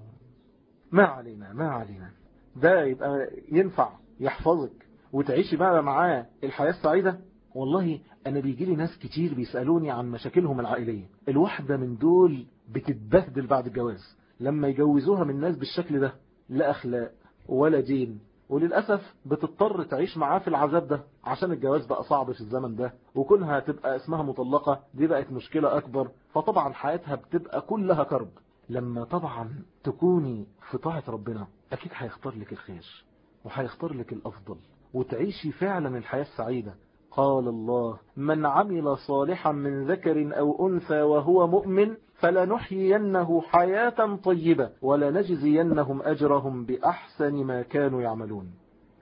ما علينا ما علينا. ده يبقى ينفع يحفظك وتعيشي بقى معاه الحياة السعيدة. والله أنا بيجي لي ناس كتير بيسألوني عن مشاكلهم العائلية. الواحدة من دول بتتبهدل بعد الجواز. لما يجوزوها من ناس بالشكل ده لا أخلاق ولا دين وللأسف بتضطر تعيش معاه في العذاب ده عشان الجواز بقى صعب في الزمن ده وكونها تبقى اسمها مطلقة دي بقت مشكلة أكبر فطبعا حياتها بتبقى كلها كرب. لما طبعا تكوني في طاعة ربنا أكيد هيختار لك الخير وهيختار لك الأفضل وتعيشي فعلا الحياة السعيدة. قال الله من عمل صالحا من ذكر أو أنثى وهو مؤمن فلنحيينه حياة طيبة ولنجزينهم أجرهم بأحسن ما كانوا يعملون.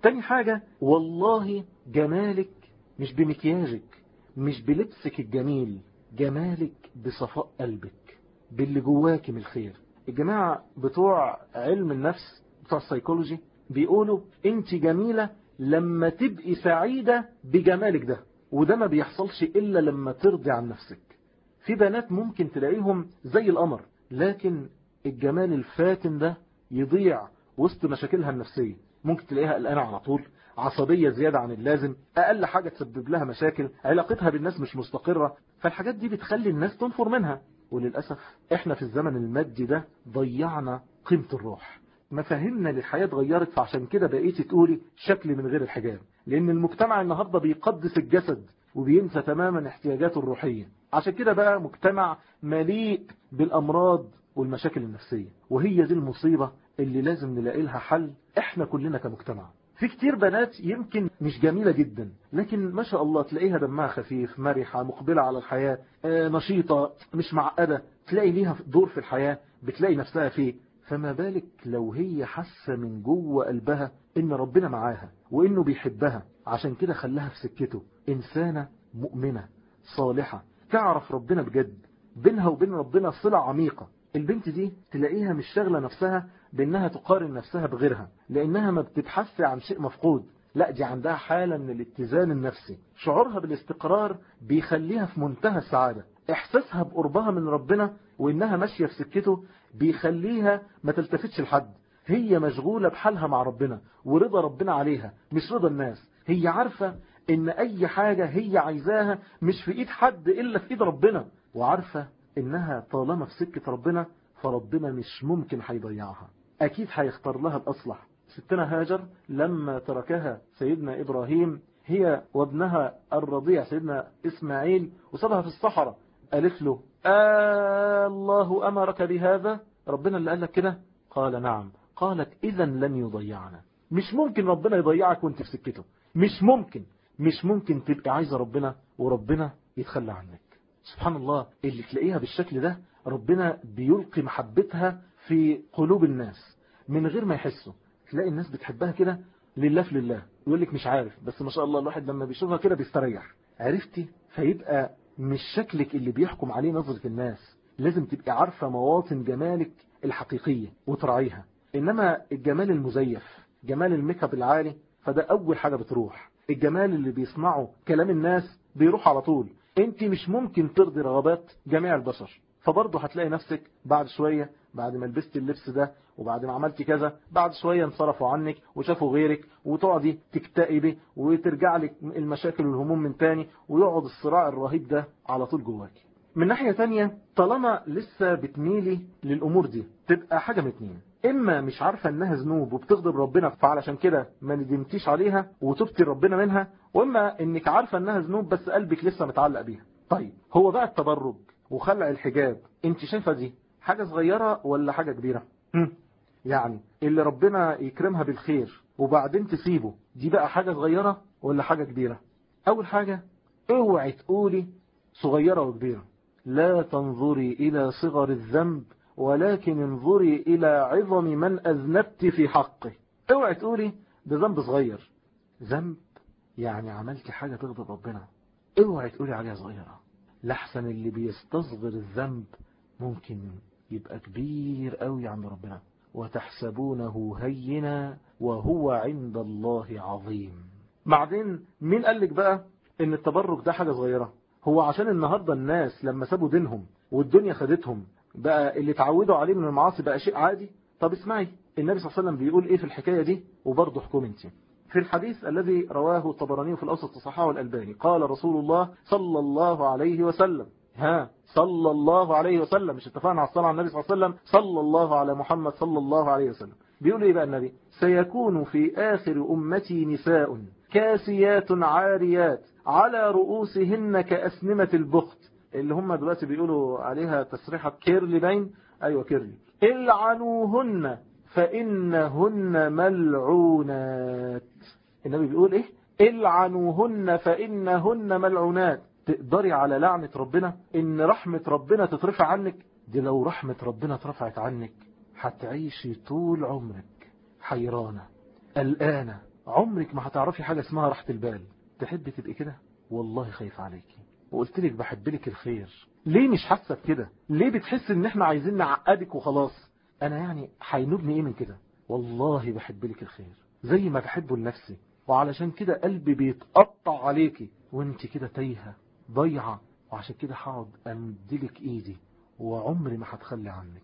تاني حاجة والله جمالك مش بمكياجك مش بلبسك الجميل جمالك بصفاء قلبك باللي جواك من الخير. الجماعة بتوع علم النفس بتوع السيكولوجي بيقولوا أنت جميلة لما تبقي سعيدة بجمالك ده وده ما بيحصلش إلا لما ترضي عن نفسك. في بنات ممكن تلاقيهم زي القمر لكن الجمال الفاتن ده يضيع وسط مشاكلها النفسية. ممكن تلاقيها قلقانة على طول عصبية زيادة عن اللازم أقل حاجة تسبب لها مشاكل علاقتها بالناس مش مستقرة. فالحاجات دي بتخلي الناس تنفر منها. وللأسف إحنا في الزمن المادي ده ضيعنا قيمة الروح. مفاهيمنا للحياة اتغيرت فعشان كده بقيتي تقولي شكل من غير الحجاب. لأن المجتمع النهاردة بيقدس الجسد وبينسى تماما احتياجاته الروحية. عشان كده بقى مجتمع مليء بالأمراض والمشاكل النفسية. وهي دي المصيبة اللي لازم نلاقي لها حل إحنا كلنا كمجتمع. في كتير بنات يمكن مش جميلة جدا لكن ما شاء الله تلاقيها دمها خفيف مرحة مقبلة على الحياة آه، نشيطة مش معقدة. تلاقي ليها دور في الحياة بتلاقي نفسها فيه فما بالك لو هي حاسة من جوه قلبها إن ربنا معاها وإنه بيحبها؟ عشان كده خلاها في سكته. إنسانة مؤمنة صالحة. تعرف ربنا بجد. بينها وبين ربنا صلة عميقة. البنت دي تلاقيها مش شاغلة نفسها بإنها تقارن نفسها بغيرها. لأنها ما بتبحث عن شيء مفقود. لا دي عندها حالة من الاتزان النفسي. شعورها بالاستقرار بيخليها في منتهى السعادة. احساسها بقربها من ربنا وإنها ماشية في سكته بيخليها ما تلتفتش لحد. هي مشغولة بحالها مع ربنا ورضا ربنا عليها مش رضا الناس. هي عارفة إن أي حاجة هي عايزاها مش في إيد حد إلا في إيد ربنا وعارفة إنها طالما في سكة ربنا فربنا مش ممكن هيضيعها. أكيد هيختار لها الأصلح. ستنا هاجر لما تركها سيدنا إبراهيم هي وابنها الرضيع سيدنا إسماعيل وسابها في الصحراء. قالت له. آه الله أمرك بهذا؟ ربنا اللي قال لك كده؟ قال نعم. قالت اذا لن يضيعنا. مش ممكن ربنا يضيعك وأنت في سكته. مش ممكن. مش ممكن تبقى عايزة ربنا وربنا يتخلى عنك. سبحان الله اللي تلاقيها بالشكل ده ربنا بيلقي محبتها في قلوب الناس من غير ما يحسوا. تلاقي الناس بتحبها كده لله في لله. يقول لك مش عارف بس ما شاء الله الواحد لما بيشوفها كده بيستريح. عرفتي؟ فيبقى مش شكلك اللي بيحكم عليه نظرة الناس. لازم تبقى عارفة مواطن جمالك الحقيقية وتراعيها. إنما الجمال المزيف جمال الميك أب العالي فده أول حاجة بتروح. الجمال اللي بيصنعه كلام الناس بيروح على طول. انت مش ممكن ترضي رغبات جميع البشر. فبرضه هتلاقي نفسك بعد شوية بعد ما لبست اللبس ده وبعد ما عملت كذا بعد شوية انصرفوا عنك وشافوا غيرك وتقعدي تكتئبي وترجع لك المشاكل والهموم من تاني ويقعد الصراع الرهيب ده على طول جواك من ناحية تانية طالما لسه بتميلي للأمور دي تبقى حاجة من اتنين. إما مش عارفة إنها ذنوب وبتغضب ربنا فعلشان كده ما ندمتيش عليها وتبتي ربنا منها وإما إنك عارفة إنها ذنوب بس قلبك لسه متعلق بيها. طيب هو بقى التبرج وخلع الحجاب أنت شايفة دي حاجة صغيرة ولا حاجة كبيرة. يعني اللي ربنا يكرمها بالخير وبعدين تسيبه دي بقى حاجة صغيرة ولا حاجة كبيرة؟ أول حاجة اوعي تقولي صغيرة وكبيرة. لا تنظري إلى صغر الذنب ولكن انظري إلى عظم من أذنبت في حقه. اوعي تقولي ده ذنب صغير. ذنب؟ يعني عملت حاجة تغضب ربنا. اوعي تقولي عليها صغيرة. لحسن اللي بيستصغر الذنب ممكن يبقى كبير قوي عند ربنا. وتحسبونه هينا وهو عند الله عظيم. بعدين مين قال لك بقى إن التبرك ده حاجة صغيرة؟ هو عشان النهاردة الناس لما سابوا دينهم والدنيا خدتهم بقى اللي اتعودوا عليه من المعاصي بقى شيء عادي؟ طب اسمعي النبي صلى الله عليه وسلم بيقول إيه في الحكاية دي؟ وبرضه حكم انت في الحديث الذي رواه الطبراني في الأوسط الصحاح والألباني قال رسول الله صلى الله عليه وسلم ها صلى الله عليه وسلم مش اتفقنا على الصلاة على النبي صلى الله عليه وسلم صلى الله على محمد صلى الله عليه وسلم. بيقول إيه بقى النبي؟ سيكون في آخر أمتي نساء كاسيات عاريات على رؤوسهن كأسنمة البخت اللي هم دلوقتي بيقولوا عليها تسريحة curly باين؟ أيوه curly. العنوهن فإنهن ملعونات. النبي بيقول إيه؟ العنوهن فإنهن ملعونات. تقدري على لعنة ربنا إن رحمة ربنا تترفع عنك دي لو رحمة ربنا اترفعت عنك هتعيشي طول عمرك حيرانة. قلقانة عمرك ما هتعرفي حاجة اسمها راحة البال. تحبي تبقي كده؟ والله خايف عليكي. وقلت لك بحب لك الخير. ليه مش حاسة بكده؟ ليه بتحس إن إحنا عايزين نعقدك وخلاص؟ أنا يعني هينوبني إيه من كده؟ والله بحب لك الخير. زي ما بحبه لنفسي. وعلشان كده قلبي بيتقطع عليكي. وانت كده تايهة. ضيعة وعشان كده هقعد أمدلك إيدي وعمري ما هتخلي عنك.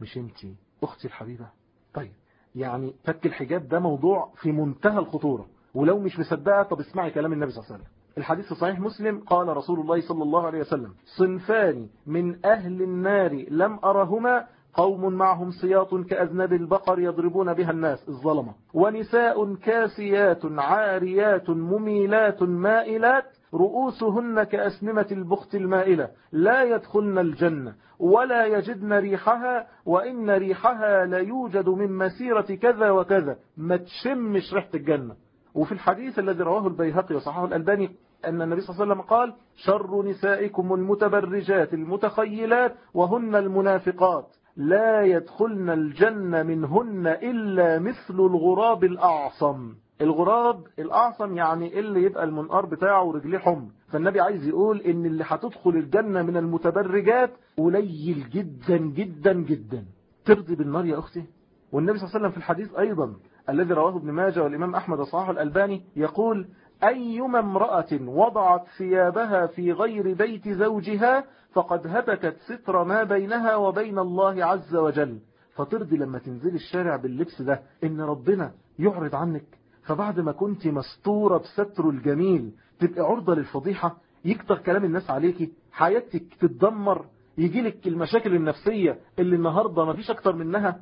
مش أنت أختي الحبيبة؟ طيب يعني فك الحجاب ده موضوع في منتهى الخطورة ولو مش مصدقة طب اسمعي كلام النبي صلى الله عليه وسلم. الحديث في صحيح مسلم قال رسول الله صلى الله عليه وسلم صنفان من أهل النار لم أرهما قوم معهم سياط كأذنب البقر يضربون بها الناس الظلمة. ونساء كاسيات عاريات مميلات مائلات رؤوسهن كأسنمة البخت المائلة. لا يدخلن الجنة ولا يجدن ريحها وإن ريحها ليوجد من مسيرة كذا وكذا. ما تشمش ريحة الجنة. وفي الحديث الذي رواه البيهقي وصححه الألباني أن النبي صلى الله عليه وسلم قال شر نسائكم المتبرجات المتخيلات وهن المنافقات. لا يدخلن الجنة منهن إلا مثل الغراب الأعصم. الغراب الأعصم يعني اللي يبقى المنقار بتاعه ورجليه حمر. فالنبي عايز يقول إن اللي هتدخل الجنة من المتبرجات قليل جدا جدا جدا. ترضي بالنار يا أختي. والنبي صلى الله عليه وسلم في الحديث أيضا الذي رواه ابن ماجه والإمام أحمد صححه الألباني يقول أيما امرأة وضعت ثيابها في غير بيت زوجها فقد هتكت ستر ما بينها وبين الله عز وجل. فترضي لما تنزلي الشارع باللبس ده. إن ربنا يعرض عنك. فبعد ما كنت مستورة بستره الجميل تبقى عرضة للفضيحة. يكتر كلام الناس عليكي حياتك تتدمر. يجيلك المشاكل النفسية اللي النهاردة ما فيش أكتر منها.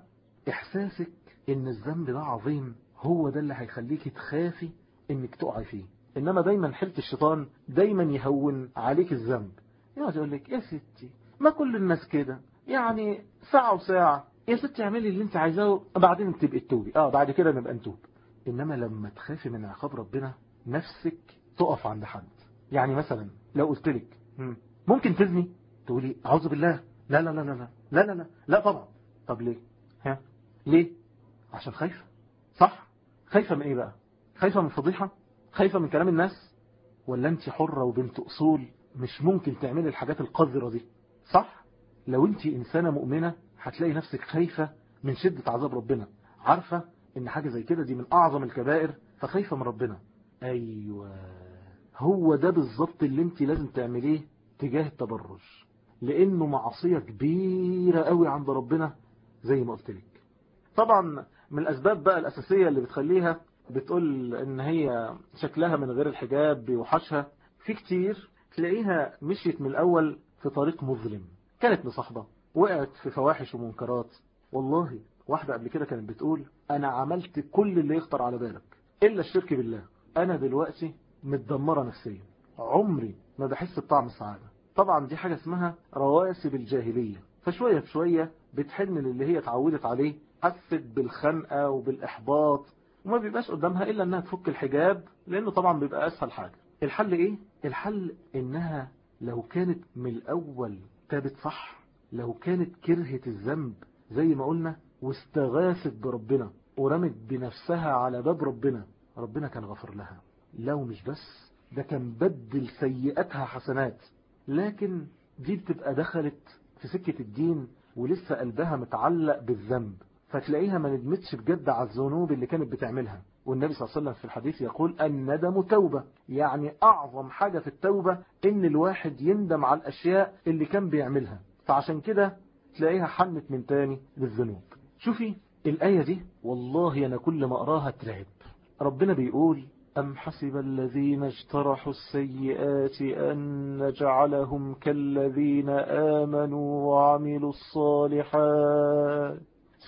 إحساسك إن الذنب ده عظيم. هو ده اللي هيخليكي تخافي إنك تقعي فيه. إنما دايما حلت الشيطان دايما يهون عليك الذنب. يقعد يقول لك يا ستي ما كل الناس كده. يعني ساعة وساعة. يا ستي اعملي اللي انت عايزاه بعدين تبقي تتوبي. آه بعد كده نبقى نتوب. إنما لما تخافي من عقاب ربنا نفسك تقف عند حد. يعني مثلا لو قلت لك ممكن تزني؟ تقولي أعوذ بالله. لا لا لا لا لا لا لا لا, طبعا. طب ليه؟ ها؟ ليه؟ عشان خايفة. صح؟ خايفة من إيه بقى؟ خايفة من فضيحة؟ خايفة من كلام الناس؟ ولا انت حرة وبنت أصول مش ممكن تعملي الحاجات القذرة دي؟ صح؟ لو انت إنسانة مؤمنة هتلاقي نفسك خايفة من شدة عذاب ربنا. عارفة إن حاجة زي كده دي من أعظم الكبائر فخايفة من ربنا. أيوه. هو ده بالظبط اللي انت لازم تعمليه تجاه التبرج. لأنه معصية كبيرة قوي عند ربنا زي ما قلت لك. طبعا من الأسباب بقى الأساسية اللي بتخليها بتقول إن هي شكلها من غير الحجاب بيوحشها في كتير تلاقيها مشيت من الأول في طريق مظلم. كانت مصاحبة وقعت في فواحش ومنكرات. والله واحدة قبل كده كانت بتقول أنا عملت كل اللي يخطر على بالك إلا الشرك بالله. أنا دلوقتي متدمرة نفسيا. عمري ما بحس بطعم السعادة. طبعا دي حاجة اسمها رواسب الجاهلية. فشوية بشوية بتحن للي هي اتعودت عليه حست بالخنقة وبالإحباط. وما بيبقاش قدامها إلا أنها تفك الحجاب لأنه طبعا بيبقى أسهل حاجة. الحل إيه؟ الحل إنها لو كانت من الأول تابت صح لو كانت كرهت الذنب زي ما قلنا واستغاثت بربنا ورمت بنفسها على باب ربنا ربنا كان غفر لها. لو مش بس ده كان بدل سيئاتها حسنات. لكن دي بتبقى دخلت في سكة الدين ولسه قلبها متعلق بالذنب. فتلاقيها ما ندمتش بجد على الذنوب اللي كانت بتعملها. والنبي صلى الله عليه وسلم في الحديث يقول الندم توبة. يعني أعظم حاجة في التوبة إن الواحد يندم على الأشياء اللي كان بيعملها. فعشان كده تلاقيها حنت من تاني للذنوب. شوفي الآية دي. والله أنا كل ما أراها ترعب. ربنا بيقول أم حسب الذين اجترحوا السيئات أن نجعلهم كالذين آمنوا وعملوا الصالحات؟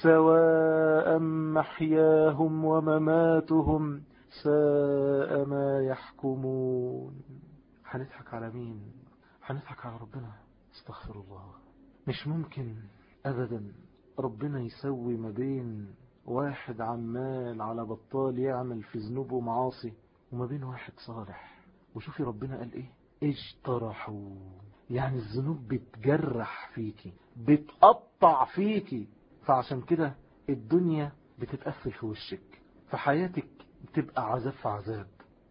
سواء محياهم ومماتهم ساء ما يحكمون. هنضحك على مين؟ هنضحك على ربنا. استغفر الله. مش ممكن أبدا. ربنا يسوي ما بين واحد عمال على بطال يعمل في ذنوب ومعاصي وما بين واحد صالح. وشوفي ربنا قال إيه؟ اجترحوا. يعني الذنوب بتجرح فيكي بتقطع فيكي. فعشان كده الدنيا بتتقفل في وشك فحياتك بتبقى عذاب في عذاب.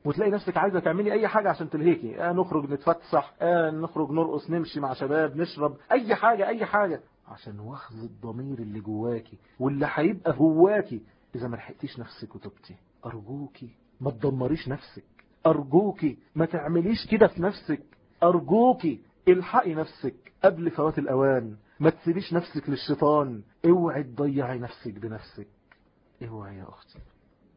وتلاقي نفسك عايزة تعملي أي حاجة عشان تلهيكي. آه نخرج نتفتح آه نخرج نرقص نمشي مع شباب نشرب أي حاجة أي حاجة. عشان واخذ الضمير اللي جواكي واللي هيبقى جواكي إذا ما لحقتيش نفسك وتبتي. أرجوكي ما تدمريش نفسك. أرجوكي ما تعمليش كده في نفسك. أرجوكي الحقي نفسك قبل فوات الأوان. ما تسيبيش نفسك للشيطان. اوعي تضيعي نفسك بنفسك. اوعي يا أختي.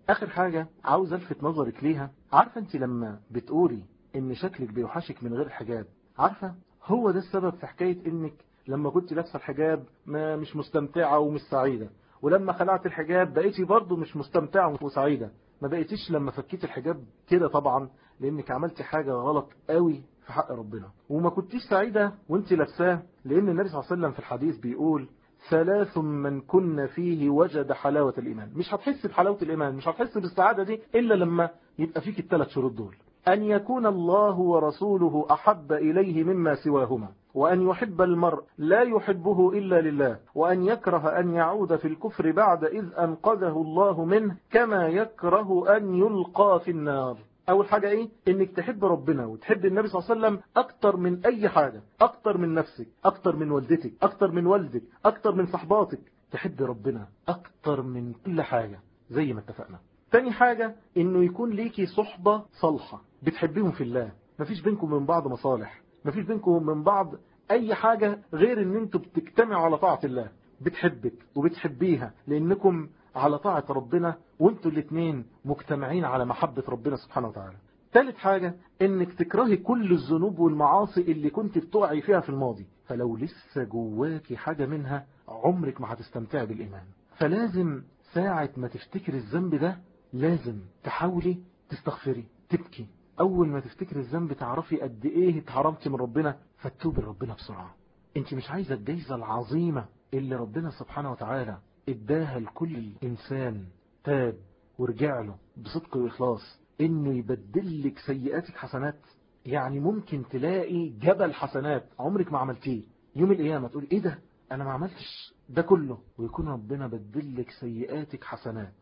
آخر حاجة عاوز ألفت نظرك ليها. عارفة أنت لما بتقولي إن شكلك بيوحشك من غير حجاب عارفة؟ هو ده السبب في حكاية إنك لما كنت لابسة الحجاب ما مش مستمتعة ومش سعيدة. ولما خلعت الحجاب بقيتي برضه مش مستمتعة وسعيدة. ما بقيتيش لما فكيت الحجاب كده طبعا لأنك عملتي حاجة غلط قوي في حق ربنا. وما كنتيش سعيدة وانت لابساه لأن النبي صلى الله عليه وسلم في الحديث بيقول ثلاث من كن فيه وجد حلاوة الإيمان. مش هتحس بحلاوة الإيمان مش هتحس بالسعادة دي إلا لما يبقى فيك الثلاث شروط دول. أن يكون الله ورسوله أحب إليه مما سواهما وأن يحب المرء لا يحبه إلا لله وأن يكره أن يعود في الكفر بعد إذ أنقذه الله منه كما يكره أن يلقى في النار. أول حاجة إيه؟ إنك تحب ربنا وتحب النبي صلى الله عليه وسلم أكتر من أي حاجة أكتر من نفسك أكتر من والدتك أكتر من والدك أكتر من صحباتك. تحب ربنا أكتر من كل حاجة زي ما اتفقنا. تاني حاجة إنه يكون ليكي صحبة صالحة. بتحبيهم في الله. مفيش بينكم من بعض مصالح. مفيش بينكم من بعض أي حاجة غير إن أنتوا بتجتمعوا على طاعة الله. بتحبك وبتحبيها لأنكم على طاعة ربنا وانتوا الاثنين مجتمعين على محبة ربنا سبحانه وتعالى. ثالث حاجة إنك تكرهي كل الذنوب والمعاصي اللي كنت بتقعي فيها في الماضي. فلو لسه جواكي حاجة منها عمرك ما هتستمتعي بالإيمان. فلازم ساعة ما تفتكري الذنب ده لازم تحاولي تستغفري تبكي. أول ما تفتكري الذنب تعرفي قد إيه اتحرمتي من ربنا فتوبي لربنا بسرعة. أنت مش عايزة الجايزة العظيمة اللي ربنا سبحانه وتعالى إداها لكل إنسان تاب ورجع له بصدق وإخلاص إنه يبدل لك سيئاتك حسنات. يعني ممكن تلاقي جبل حسنات عمرك ما عملتيه. يوم القيامة تقول إيه ده؟ أنا ما عملتش ده كله. ويكون ربنا بدل لك سيئاتك حسنات.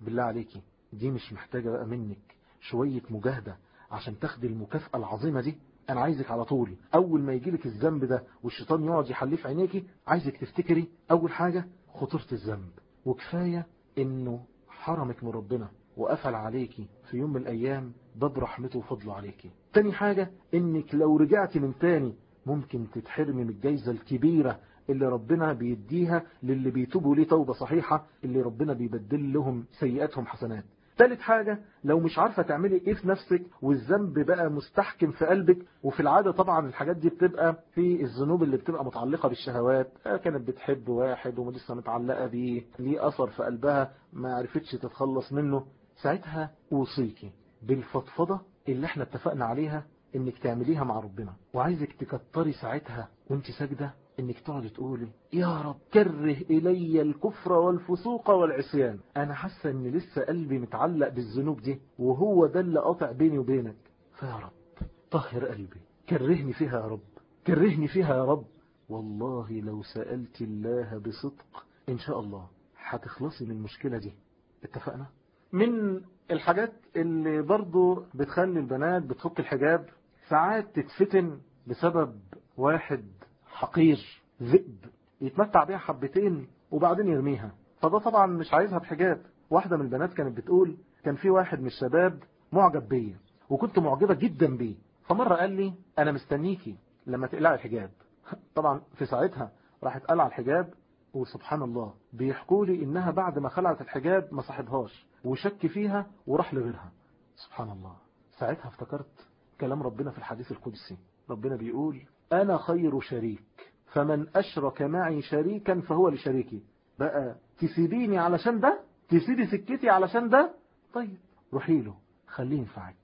بالله عليكي دي مش محتاجة بقى منك شوية مجاهدة عشان تاخدي المكافأة العظيمة دي. أنا عايزك على طول أول ما يجيلك الذنب ده والشيطان يقعد يحليه في عينيكي عايزك تفتكري أول حاجة خطورة الذنب. وكفاية إنه حرمك من ربنا وقفل عليكي في يوم من الأيام باب رحمته وفضله عليكي تاني حاجة إنك لو رجعتي من تاني ممكن تتحرمي من الجايزة الكبيرة اللي ربنا بيديها للي بيتوبوا ليه توبة صحيحة اللي ربنا بيبدل لهم سيئاتهم حسنات. ثالث حاجة لو مش عارفة تعملي إيه في نفسك والذنب بقى مستحكم في قلبك وفي العادة طبعا الحاجات دي بتبقى في الذنوب اللي بتبقى متعلقة بالشهوات كانت بتحب واحد ولسه متعلقة بيه ليه أثر في قلبها ما عرفتش تتخلص منه. ساعتها أوصيكي بالفضفضة اللي إحنا اتفقنا عليها إنك تعمليها مع ربنا. وعايزك تكتري ساعتها وأنت ساجدة إنك تقعد تقولي يا رب كره إلي الكفر والفسوق والعصيان. أنا حاسة إن لسه قلبي متعلق بالذنوب دي وهو ده اللي قاطع بيني وبينك. فيا رب طهر قلبي. كرهني فيها يا رب. كرهني فيها يا رب. والله لو سألت الله بصدق إن شاء الله هتخلصي من المشكلة دي. اتفقنا؟ من الحاجات اللي برضو بتخلي البنات بتفك الحجاب ساعات تتفتن بسبب واحد حقير ذئب يتمتع بيها حبتين وبعدين يرميها. فده طبعا مش عايزها بحجاب. واحدة من البنات كانت بتقول كان في واحد من الشباب معجب بيا وكنت معجبة جدا بيه. فمرة قال لي أنا مستنيكي لما تقلعي الحجاب. طبعا في ساعتها راحت قلع الحجاب وسبحان الله بيحكوا لي إنها بعد ما خلعت الحجاب ما صاحبهاش وشك فيها وراح لغيرها. سبحان الله. ساعتها افتكرت كلام ربنا في الحديث القدسي. ربنا بيقول أنا خير شريك فمن أشرك معي شريكا فهو لشريكي. بقى تسيبيني علشان ده؟ تسيبي سكتي علشان ده؟ طيب روحي له خليه ينفعك.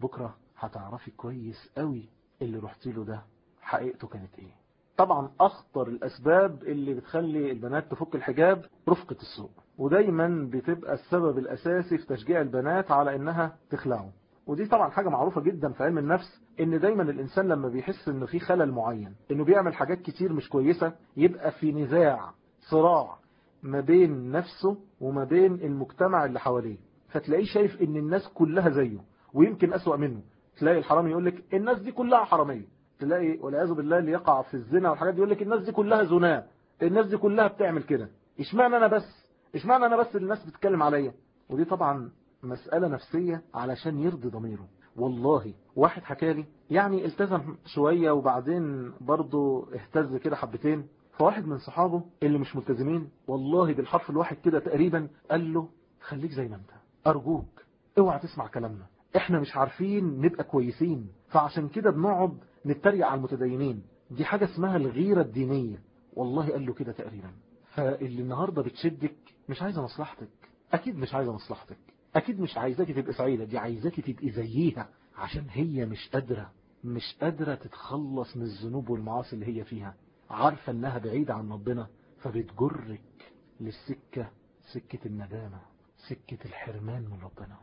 بكرة هتعرفي كويس قوي اللي رحتي له ده حقيقته كانت إيه. طبعا أخطر الأسباب اللي بتخلي البنات تفك الحجاب رفقة السوق ودايما بتبقى السبب الأساسي في تشجيع البنات على إنها تخلعه. ودي طبعا حاجة معروفة جدا في علم النفس إن دايما الإنسان لما بيحس إنه في خلل معين إنه بيعمل حاجات كتير مش كويسة يبقى في نزاع صراع ما بين نفسه وما بين المجتمع اللي حواليه. فتلاقيه شايف إن الناس كلها زيه ويمكن أسوأ منه. تلاقي الحرامي يقول لك الناس دي كلها حرامية. تلاقي والعياذ بالله اللي يقع في الزنا والحاجات دي يقول لك الناس دي كلها زنا الناس دي كلها بتعمل كده. اشمعنى أنا بس؟ اشمعنى أنا بس الناس بتتكلم عليا؟ ودي طبعا مسألة نفسية علشان يرضي ضميره. والله واحد حكالي يعني التزم شوية وبعدين برضه اهتز كده حبتين. فواحد من صحابه اللي مش ملتزمين والله بالحرف الواحد كده تقريبا قال له خليك زي ما انت أرجوك اوعى تسمع كلامنا إحنا مش عارفين نبقى كويسين. فعشان كده بنقعد نتريق على المتدينين. دي حاجة اسمها الغيرة الدينية. والله قال له كده تقريبا. فاللي النهاردة بتشدك مش عايزة مصلحتك أكيد مش عايزة مصلحتك. أكيد مش عايزاكي تبقى سعيدة دي عايزاكي تبقي زيها عشان هي مش قادرة مش قادرة تتخلص من الذنوب والمعاصي اللي هي فيها. عارفة إنها بعيدة عن ربنا فبتجرك للسكة سكة الندامة سكة الحرمان من ربنا.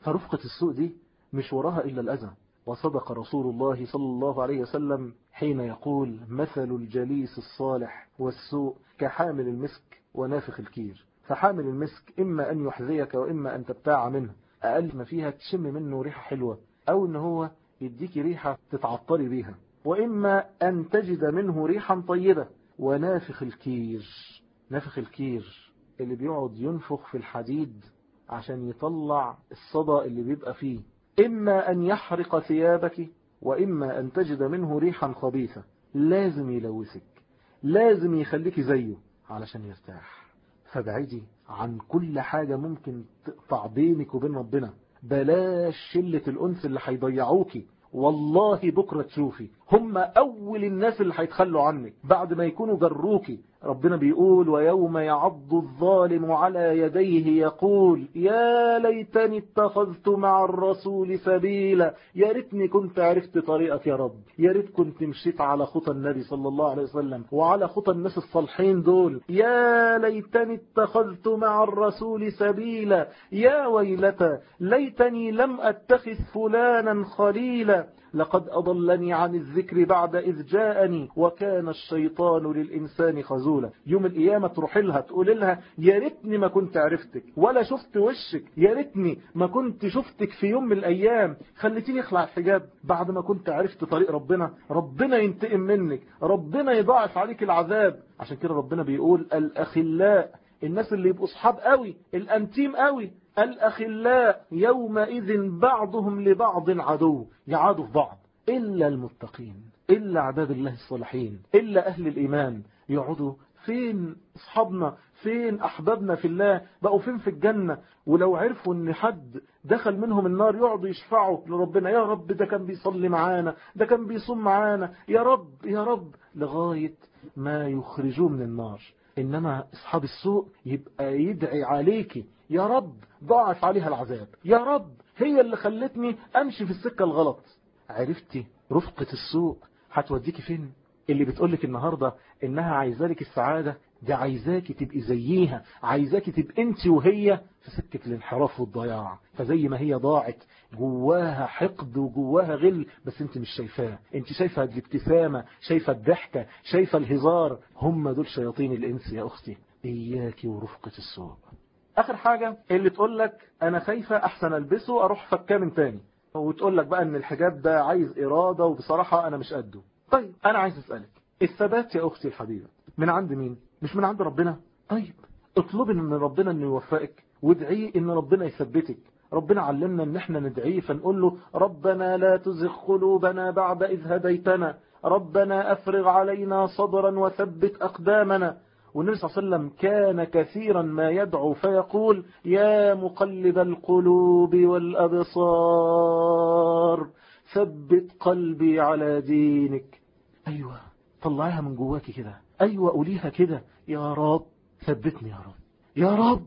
فرفقة السوء دي مش وراها إلا الأذى. وصدق رسول الله صلى الله عليه وسلم حين يقول مثل الجليس الصالح والسوء كحامل المسك ونافخ الكير. فحامل المسك إما أن يحذيك وإما أن تبتاع منه. أقل ما فيها تشم منه ريحة حلوة أو أن هو يديك ريحة تتعطري بيها. وإما أن تجد منه ريحا طيبة. ونافخ الكير نافخ الكير اللي بيقعد ينفخ في الحديد عشان يطلع الصدى اللي بيبقى فيه. إما أن يحرق ثيابك وإما أن تجد منه ريحا خبيثة. لازم يلوثك لازم يخليك زيه علشان يرتاح. فابعدي عن كل حاجة ممكن تقطع بينك وبين ربنا. بلاش شلة الأنس اللي هيضيعوكي. والله بكرة تشوفي. هم أول الناس اللي هيتخلوا عنك. بعد ما يكونوا جروكي ربنا بيقول ويوم يعض الظالم على يديه يقول يا ليتني اتخذت مع الرسول سبيلا. يا ريتني كنت عرفت طريقك يا رب. يا ريت كنت مشيت على خطى النبي صلى الله عليه وسلم وعلى خطى الناس الصالحين دول. يا ليتني اتخذت مع الرسول سبيلا. يا ويلتى ليتني لم أتخذ فلانا خليلا. لقد أضلني عن الذكر بعد إذ جاءني وكان الشيطان للإنسان خزولا. يوم القيامة تروح لها تقول لها يا ريتني ما كنت عرفتك ولا شفت وشك. يا ريتني ما كنت شفتك في يوم من الأيام. خليتيني أخلع الحجاب بعد ما كنت عرفت طريق ربنا. ربنا ينتقم منك. ربنا يضاعف عليك العذاب. عشان كده ربنا بيقول الأخلاء الناس اللي يبقوا صحاب قوي الأنتيم قوي الأخلاء يومئذ بعضهم لبعض عدو يعادوا في بعض. إلا المتقين إلا عباد الله الصالحين إلا أهل الإيمان. يقعدوا فين أصحابنا؟ فين أحبابنا في الله؟ بقوا فين في الجنة؟ ولو عرفوا أن حد دخل منهم النار يقعدوا يشفعوا لربنا يا رب ده كان بيصلي معانا ده كان بيصوم معانا يا رب يا رب. لغاية ما يخرجوه من النار. إنما أصحاب السوء يبقى يدعي عليكي يا رب ضاعف عليها العذاب. يا رب هي اللي خلتني أمشي في السكة الغلط. عرفتي رفقة السوء هتوديكي فين؟ اللي بتقولك النهاردة إنها عايزالك السعادة دي عايزاكي تبقي زيها عايزاكي تبقي انت وهي في سكة الانحراف والضياع. فزي ما هي ضاعت جواها حقد وجواها غل بس انت مش شايفاه انت شايفة الابتسامة شايفة الضحكة شايفة الهزار. هم دول شياطين الإنس يا أختي. إياكي ورفقة السوء. آخر حاجة اللي تقول لك أنا خايفة أحسن ألبسه أروح فكاه من تاني. وتقول لك بقى إن الحجاب ده عايز إرادة وبصراحة أنا مش قده. طيب أنا عايز أسألك الثبات يا أختي الحبيبة من عند مين؟ مش من عند ربنا؟ طيب اطلبي من ربنا إنه يوفقك وادعيه إن ربنا يثبتك. ربنا علمنا إن إحنا ندعيه فنقول له ربنا لا تزغ قلوبنا بعد إذ هديتنا. ربنا أفرغ علينا صبرا وثبت أقدامنا. والنبي صلى الله عليه وسلم كان كثيرا ما يدعو فيقول يا مقلب القلوب والأبصار ثبت قلبي على دينك. أيوة طلعيها من جواكي كده. أيوة قوليها كده. يا رب ثبتني يا رب. يا رب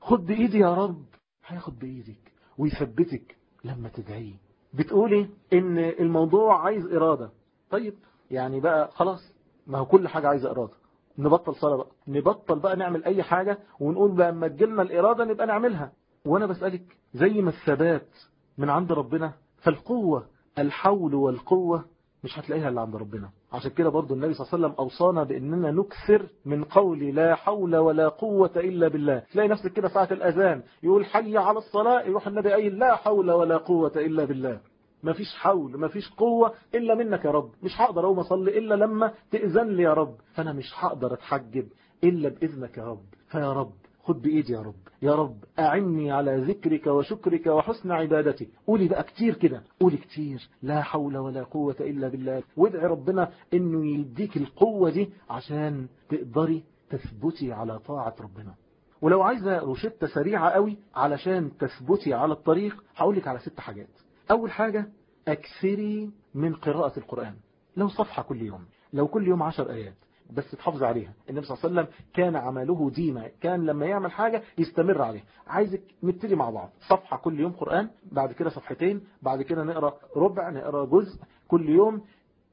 خد بإيدي يا رب. هياخد بإيدك ويثبتك لما تدعيه بتقولي إن الموضوع عايز إرادة. طيب يعني بقى خلاص ما هو كل حاجة عايزة إرادة. نبطل صلاة بقى. نبطل بقى نعمل أي حاجة ونقول بقى لما تجيلنا الإرادة نبقى نعملها. وأنا بسألك زي ما الثبات من عند ربنا فالقوة الحول والقوة مش هتلاقيها اللي عند ربنا. عشان كده برضو النبي صلى الله عليه وسلم أوصانا بأننا نكثر من قول لا حول ولا قوة إلا بالله. تلاقي نفسك كده ساعة الأذان يقول حي على الصلاة يروح النبي قايل لا حول ولا قوة إلا بالله. مفيش حول مفيش قوة إلا منك يا رب. مش هقدر أقوم أصلي إلا لما تأذن لي يا رب. فأنا مش هقدر أتحجب إلا بإذنك يا رب. فيا رب خد بإيدي يا رب. يا رب أعني على ذكرك وشكرك وحسن عبادتك قولي بقى كتير كده. قولي كتير. لا حول ولا قوة إلا بالله. وادعي ربنا إنه يديك القوة دي عشان تقدري تثبتي على طاعة ربنا. ولو عايزة روشتة سريعة قوي علشان تثبتي على الطريق هقولك على ست حاجات. أول حاجة أكثري من قراءة القرآن. لو صفحة كل يوم لو كل يوم عشر آيات بس تحافظ عليها. النبي صلى الله عليه وسلم كان عمله ديما. كان لما يعمل حاجة يستمر عليها. عايزك نبتدي مع بعض. صفحة كل يوم قرآن بعد كده صفحتين بعد كده نقرأ ربع نقرأ جزء كل يوم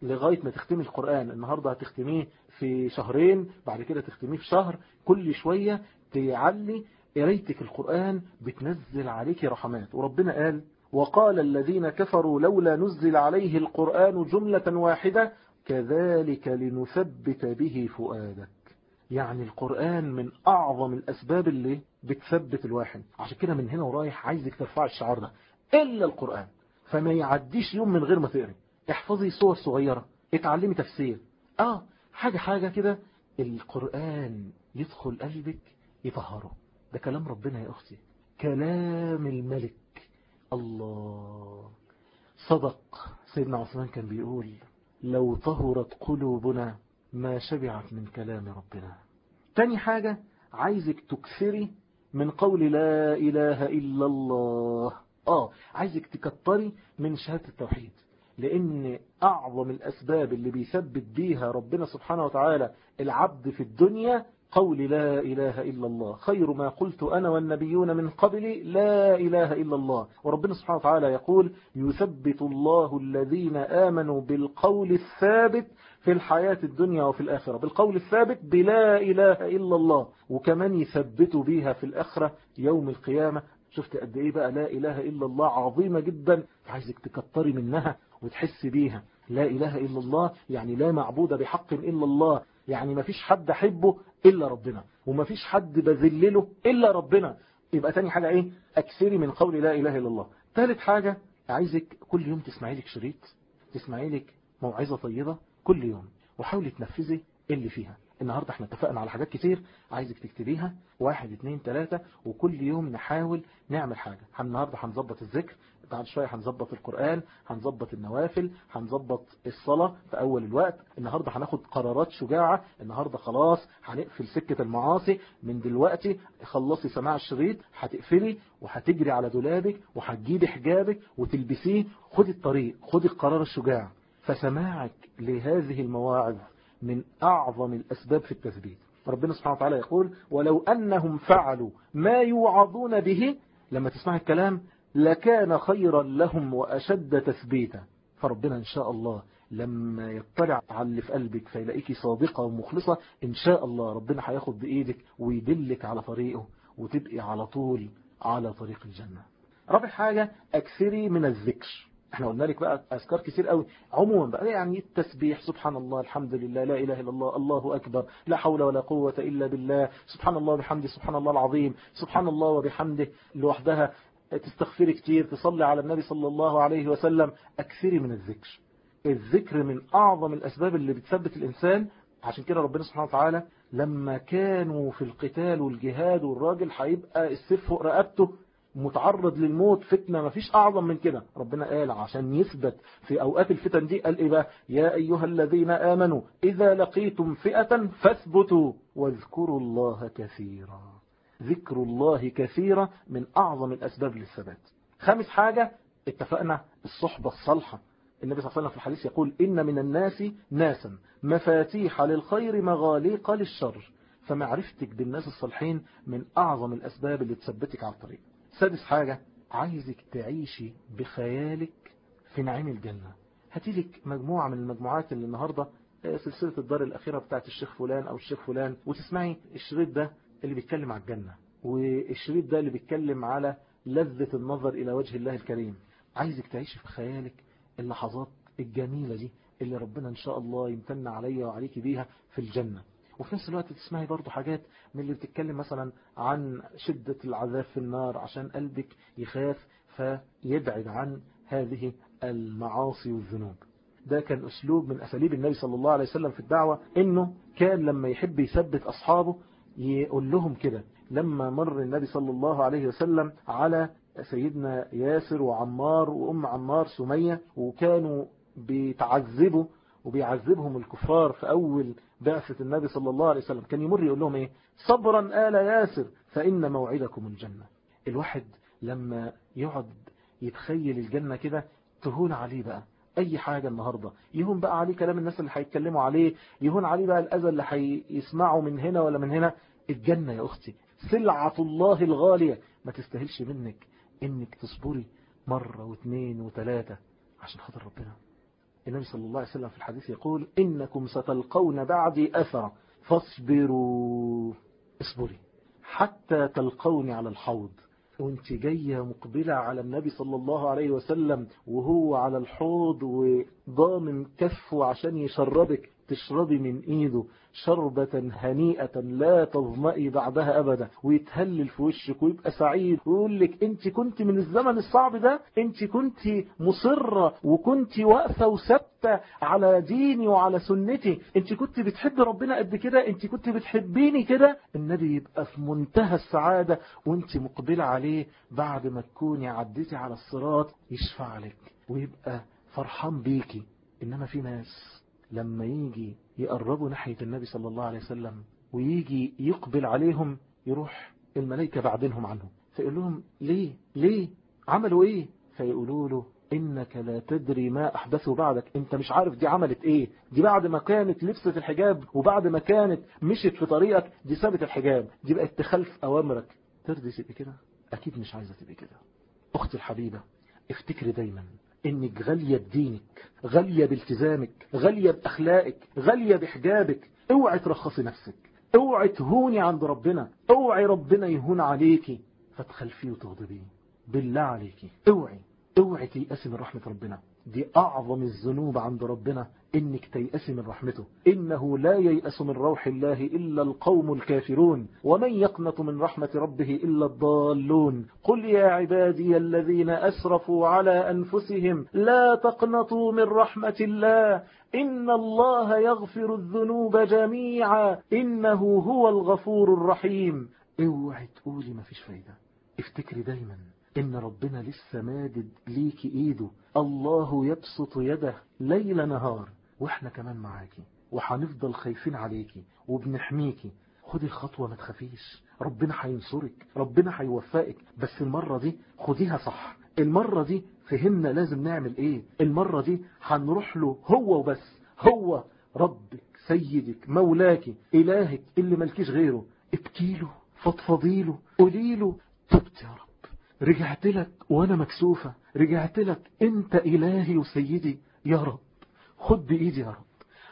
لغاية ما تختمي القرآن. النهاردة هتختميه في شهرين بعد كده تختميه في شهر. كل شوية تعلي قرايتك القرآن بتنزل عليك رحمات. وربنا قال وقال الذين كفروا لولا نزل عليه القرآن جملة واحدة كذلك لنثبت به فؤادك. يعني القرآن من أعظم الأسباب اللي بتثبت الواحد. عشان كده من هنا ورايح عايزك ترفع الشعار ده. إلا القرآن. فما يعديش يوم من غير ما تقري احفظي صور صغيرة. اتعلمي تفسير. آه حاجة حاجة كده. القرآن يدخل قلبك يطهره. ده كلام ربنا يا أختي. كلام الملك. الله. صدق. سيدنا عثمان كان بيقول لو طهرت قلوبنا ما شبعت من كلام ربنا. تاني حاجة عايزك تكثري من قول لا إله إلا الله. آه عايزك تكتري من شهادة التوحيد. لأن أعظم الأسباب اللي بيثبت بيها ربنا سبحانه وتعالى العبد في الدنيا قول لا إله إلا الله. خير ما قلت أنا والنبيون من قبلي لا إله إلا الله. وربنا سبحانه وتعالى يقول يثبت الله الذين آمنوا بالقول الثابت في الحياة الدنيا وفي الآخرة. بالقول الثابت بلا إله إلا الله. وكمان يثبتوا بيها في الآخرة يوم القيامة. شفت قد إيه بقى لا إله إلا الله عظيمة جدا. عايزك تكتري منها وتحس بيها. لا إله إلا الله يعني لا معبود بحق إلا الله. يعني ما فيش حد أحبه إلا ربنا وما فيش حد بذلله إلا ربنا. يبقى تاني حاجة إيه؟ أكثري من قول لا إله إلا الله. ثالث حاجة عايزك كل يوم تسمعي لك شريط تسمعي لك موعظة طيبة كل يوم وحاولي تنفذي اللي فيها. النهاردة إحنا اتفقنا على حاجات كتير عايزك تكتبيها واحد اتنين تلاتة وكل يوم نحاول نعمل حاجة. النهاردة هنظبط الذكر بعد شوية هنظبط القرآن هنظبط النوافل هنظبط الصلاة في أول الوقت. النهاردة هناخد قرارات شجاعة. النهاردة خلاص هنقفل سكة المعاصي. من دلوقتي خلصي سماع الشريط هتقفلي وهتجري على دولابك وهتجيبي حجابك وتلبسيه. خدي الطريق خدي القرار الشجاع. فسماعك لهذه المواعظ من أعظم الأسباب في التثبيت. ربنا سبحانه وتعالى يقول ولو أنهم فعلوا ما يوعظون به لما تسمع الكلام لكان خيرا لهم وأشد تثبيتا. فربنا إن شاء الله لما يطلع على اللي في قلبك فيلاقيكي صادقة ومخلصة إن شاء الله ربنا هياخد بإيدك ويدلك على طريقه وتبقي على طول على طريق الجنة. رابع حاجة أكثري من الذكر. إحنا قلنا لك بقى أذكار كتير قوي. عموما بقى يعني التسبيح سبحان الله الحمد لله لا إله إلا الله الله أكبر لا حول ولا قوة إلا بالله سبحان الله وبحمده سبحان الله العظيم سبحان الله وبحمده لوحدها تستغفري كتير تصلي على النبي صلى الله عليه وسلم أكثري من الذكر. الذكر من أعظم الأسباب اللي بتثبت الإنسان. عشان كده ربنا سبحانه وتعالى لما كانوا في القتال والجهاد والراجل هيبقى السيف فوق رقبته متعرض للموت فتنة ما فيش أعظم من كده. ربنا قال عشان يثبت في أوقات الفتن دي قال إيه بقى؟ يا أيها الذين آمنوا إذا لقيتم فئة فاثبتوا واذكروا الله كثيرا. ذكر الله كثيرا من أعظم الأسباب للثبات. خامس حاجة اتفقنا الصحبة الصالحة. النبي صلى الله عليه وسلم في الحديث يقول إن من الناس ناسا مفاتيح للخير مغاليق للشر. فمعرفتك بالناس الصالحين من أعظم الأسباب اللي تثبتك على الطريق. سادس حاجة عايزك تعيشي بخيالك في نعيم الجنة. هاتيلك مجموعة من المجموعات اللي النهاردة سلسلة الدار الأخيرة بتاعت الشيخ فلان أو الشيخ فلان وتسمعي الشريط ده اللي بيتكلم على الجنة والشريط ده اللي بيتكلم على لذة النظر إلى وجه الله الكريم. عايزك تعيشي في خيالك اللحظات الجميلة دي اللي ربنا إن شاء الله يمتن عليا وعليك بيها في الجنة. وفي نفس الوقت تسمعي برضو حاجات من اللي بتتكلم مثلا عن شدة العذاب في النار عشان قلبك يخاف فيبعد عن هذه المعاصي والذنوب. ده كان أسلوب من أساليب النبي صلى الله عليه وسلم في الدعوة إنه كان لما يحب يثبت أصحابه يقول لهم كده. لما مر النبي صلى الله عليه وسلم على سيدنا ياسر وعمار وأم عمار سمية وكانوا بيتعذبوا وبيعذبهم الكفار في أول بعثة النبي صلى الله عليه وسلم كان يمر يقول لهم إيه؟ صبرا آل ياسر فإن موعدكم الجنة. الواحد لما يقعد يتخيل الجنة كده تهون عليه بقى. أي حاجة النهاردة. يهون بقى عليه كلام الناس اللي هيتكلموا عليه. يهون عليه بقى الأذى اللي هيسمعوا من هنا ولا من هنا. الجنة يا أختي. سلعة الله الغالية. ما تستاهلش منك إنك تصبري مرة واثنين وثلاثة عشان خاطر ربنا. النبي صلى الله عليه وسلم في الحديث يقول إنكم ستلقون بعدي أثرا. فاصبروا. اصبري. حتى تلقوني على الحوض. وانت جاية مقبلة على النبي صلى الله عليه وسلم وهو على الحوض وضامن كفه عشان يشربك تشربي من ايده شربة هنيئة لا تظمئي بعدها أبدا. ويتهلل في وشك ويبقى سعيد. ويقول لك أنت كنت من الزمن الصعب ده أنت كنت مصرة وكنت واقفة وثابتة على ديني وعلى سنتي. أنت كنت بتحب ربنا قد كده أنت كنت بتحبيني كده. النبي يبقى في منتهى السعادة وأنت مقبلة عليه بعد ما تكوني عديتي على الصراط يشفع لك ويبقى فرحان بيكي. إنما في ناس لما يجي يقربوا ناحية النبي صلى الله عليه وسلم ويجي يقبل عليهم يروح الملائكة بعدينهم عنهم. فيقول لهم ليه؟ ليه؟ عملوا إيه؟ فيقولوا له إنك لا تدري ما أحدثوا بعدك. أنت مش عارف دي عملت إيه. دي بعد ما كانت لبست الحجاب وبعد ما كانت مشت في طريقك دي سابت الحجاب. دي بقت تخلف أوامرك. ترضي تبقى كده؟ أكيد مش عايزة تبقى كده. أختي الحبيبة افتكري دايما إنك غالية بدينك غالية بالتزامك غالية بأخلاقك غالية بحجابك. أوعي ترخصي نفسك أوعي تهوني عند ربنا أوعي ربنا يهون عليكي فتخلفيه وتغضبيه بالله عليكي أوعي أوعي تيأسي من رحمة ربنا. دي أعظم الذنوب عند ربنا إنك تيأسي من رحمته. إنه لا ييأس من روح الله إلا القوم الكافرون ومن يقنط من رحمة ربه إلا الضالون. قل يا عبادي الذين أسرفوا على أنفسهم لا تقنطوا من رحمة الله. إن الله يغفر الذنوب جميعا. إنه هو الغفور الرحيم. اوعي تقولي ما فيش فايدة. افتكري دايما. إن ربنا لسه مادد ليكي إيده. الله يبسط يده ليل نهار. وإحنا كمان معاكي. وحنفضل خايفين عليكي وبنحميكي خدي الخطوة ما تخافيش. ربنا هينصرك. ربنا هيوفقك. بس المرة دي خديها صح. المرة دي فهمنا لازم نعمل إيه. المرة دي هنروح له هو وبس. هو ربك سيدك مولاك إلهك اللي ملكيش غيره. ابكيله فضفضيله قوليله تبت يا رب. رجعت لك وأنا مكسوفة. رجعت لك. أنت إلهي وسيدي. يا رب. خد بإيدي يا رب.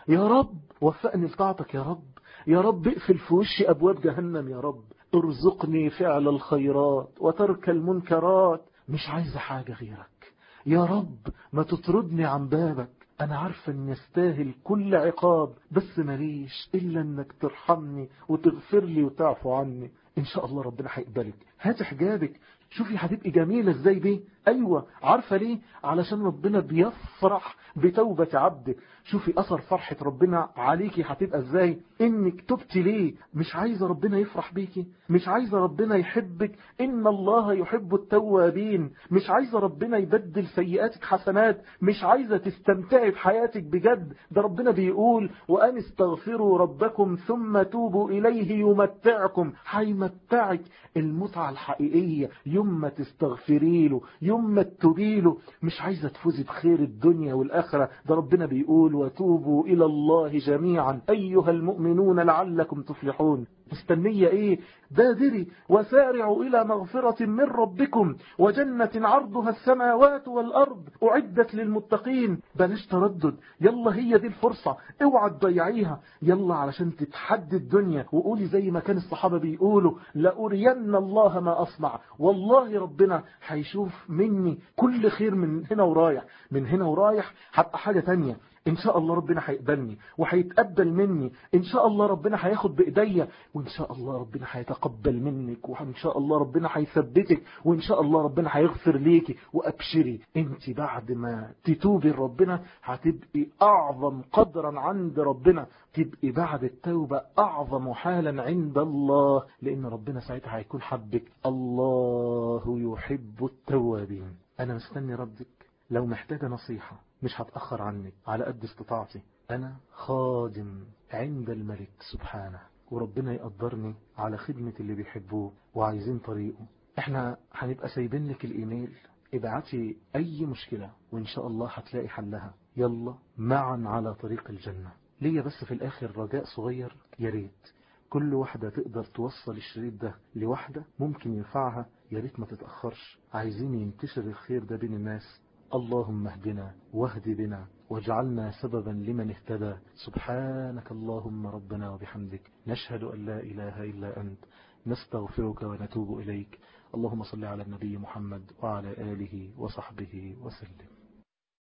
يا رب وفقني لطاعتك يا رب. يا رب اقفل في وشي أبواب جهنم يا رب. ارزقني فعل الخيرات وترك المنكرات. مش عايز حاجة غيرك. يا رب ما تطردني عن بابك. أنا عارفة أن يستاهل كل عقاب بس ماليش إلا أنك ترحمني وتغفر لي وتعفو عني. إن شاء الله ربنا هيقبلك. هات حجابك. شوفي هتبقي جميلة إزاي دي أيوه عارفة ليه؟ علشان ربنا بيفرح بتوبة عبده شوفي أثر فرحة ربنا عليكي هتبقى إزاي؟ إنك تبتي ليه؟ مش عايزة ربنا يفرح بيكي. مش عايزة ربنا يحبك. إن الله يحب التوابين. مش عايزة ربنا يبدل سيئاتك حسنات. مش عايزة تستمتعي بحياتك بجد. ده ربنا بيقول وأن استغفروا ربكم ثم توبوا إليه يمتعكم. هيمتعك المتعة الحقيقية. يوم ما تستغفري له يوم ما تتوبي له مش عايزة تفوزي بخير الدنيا والآخرة. ده ربنا بيقول وتوبوا إلى الله جميعا. أيها المؤمنون لعلكم تفلحون. مستنية إيه؟ بادري وسارعوا إلى مغفرة من ربكم وجنة عرضها السماوات والأرض أعدت للمتقين. بلاش تردد. يلا هي دي الفرصة. اوعى تضيعيها. يلا علشان تتحدي الدنيا وقولي زي ما كان الصحابة بيقولوا لأرين الله ما أصنع. والله ربنا هيشوف مني كل خير من هنا ورايح. من هنا ورايح هبقى حاجة تانية. إن شاء الله ربنا هيقبلني وهيتقبل مني. إن شاء الله ربنا هياخد بإيديا. وإن شاء الله ربنا هيتقبل منك. وإن شاء الله ربنا هيثبتك. وإن شاء الله ربنا هيغفر ليكي. وأبشري أنت بعد ما تتوبي لربنا هتبقي أعظم قدرا عند ربنا. تبقي بعد التوبة أعظم حالا عند الله. لأن ربنا ساعتها هيكون حبك. الله يحب التوابين. أنا مستني ردك لو محتاجة نصيحة مش هتأخر عنك على قد استطاعتي. أنا خادم عند الملك سبحانه وربنا يقدرني على خدمة اللي بيحبوه وعايزين طريقه. إحنا هنبقى سايبين لك الإيميل ابعتي أي مشكلة وإن شاء الله هتلاقي حلها. يلا معا على طريق الجنة. ليا بس في الآخر رجاء صغير يا ريت. كل واحدة تقدر توصل الشريط ده لواحدة ممكن ينفعها يا ريت ما تتأخرش. عايزين ينتشر الخير ده بين الناس. اللهم اهدنا واهد بنا واجعلنا سببا لمن اهتدى. سبحانك اللهم ربنا وبحمدك. نشهد أن لا إله إلا أنت. نستغفرك ونتوب إليك. اللهم صل على النبي محمد وعلى آله وصحبه وسلم.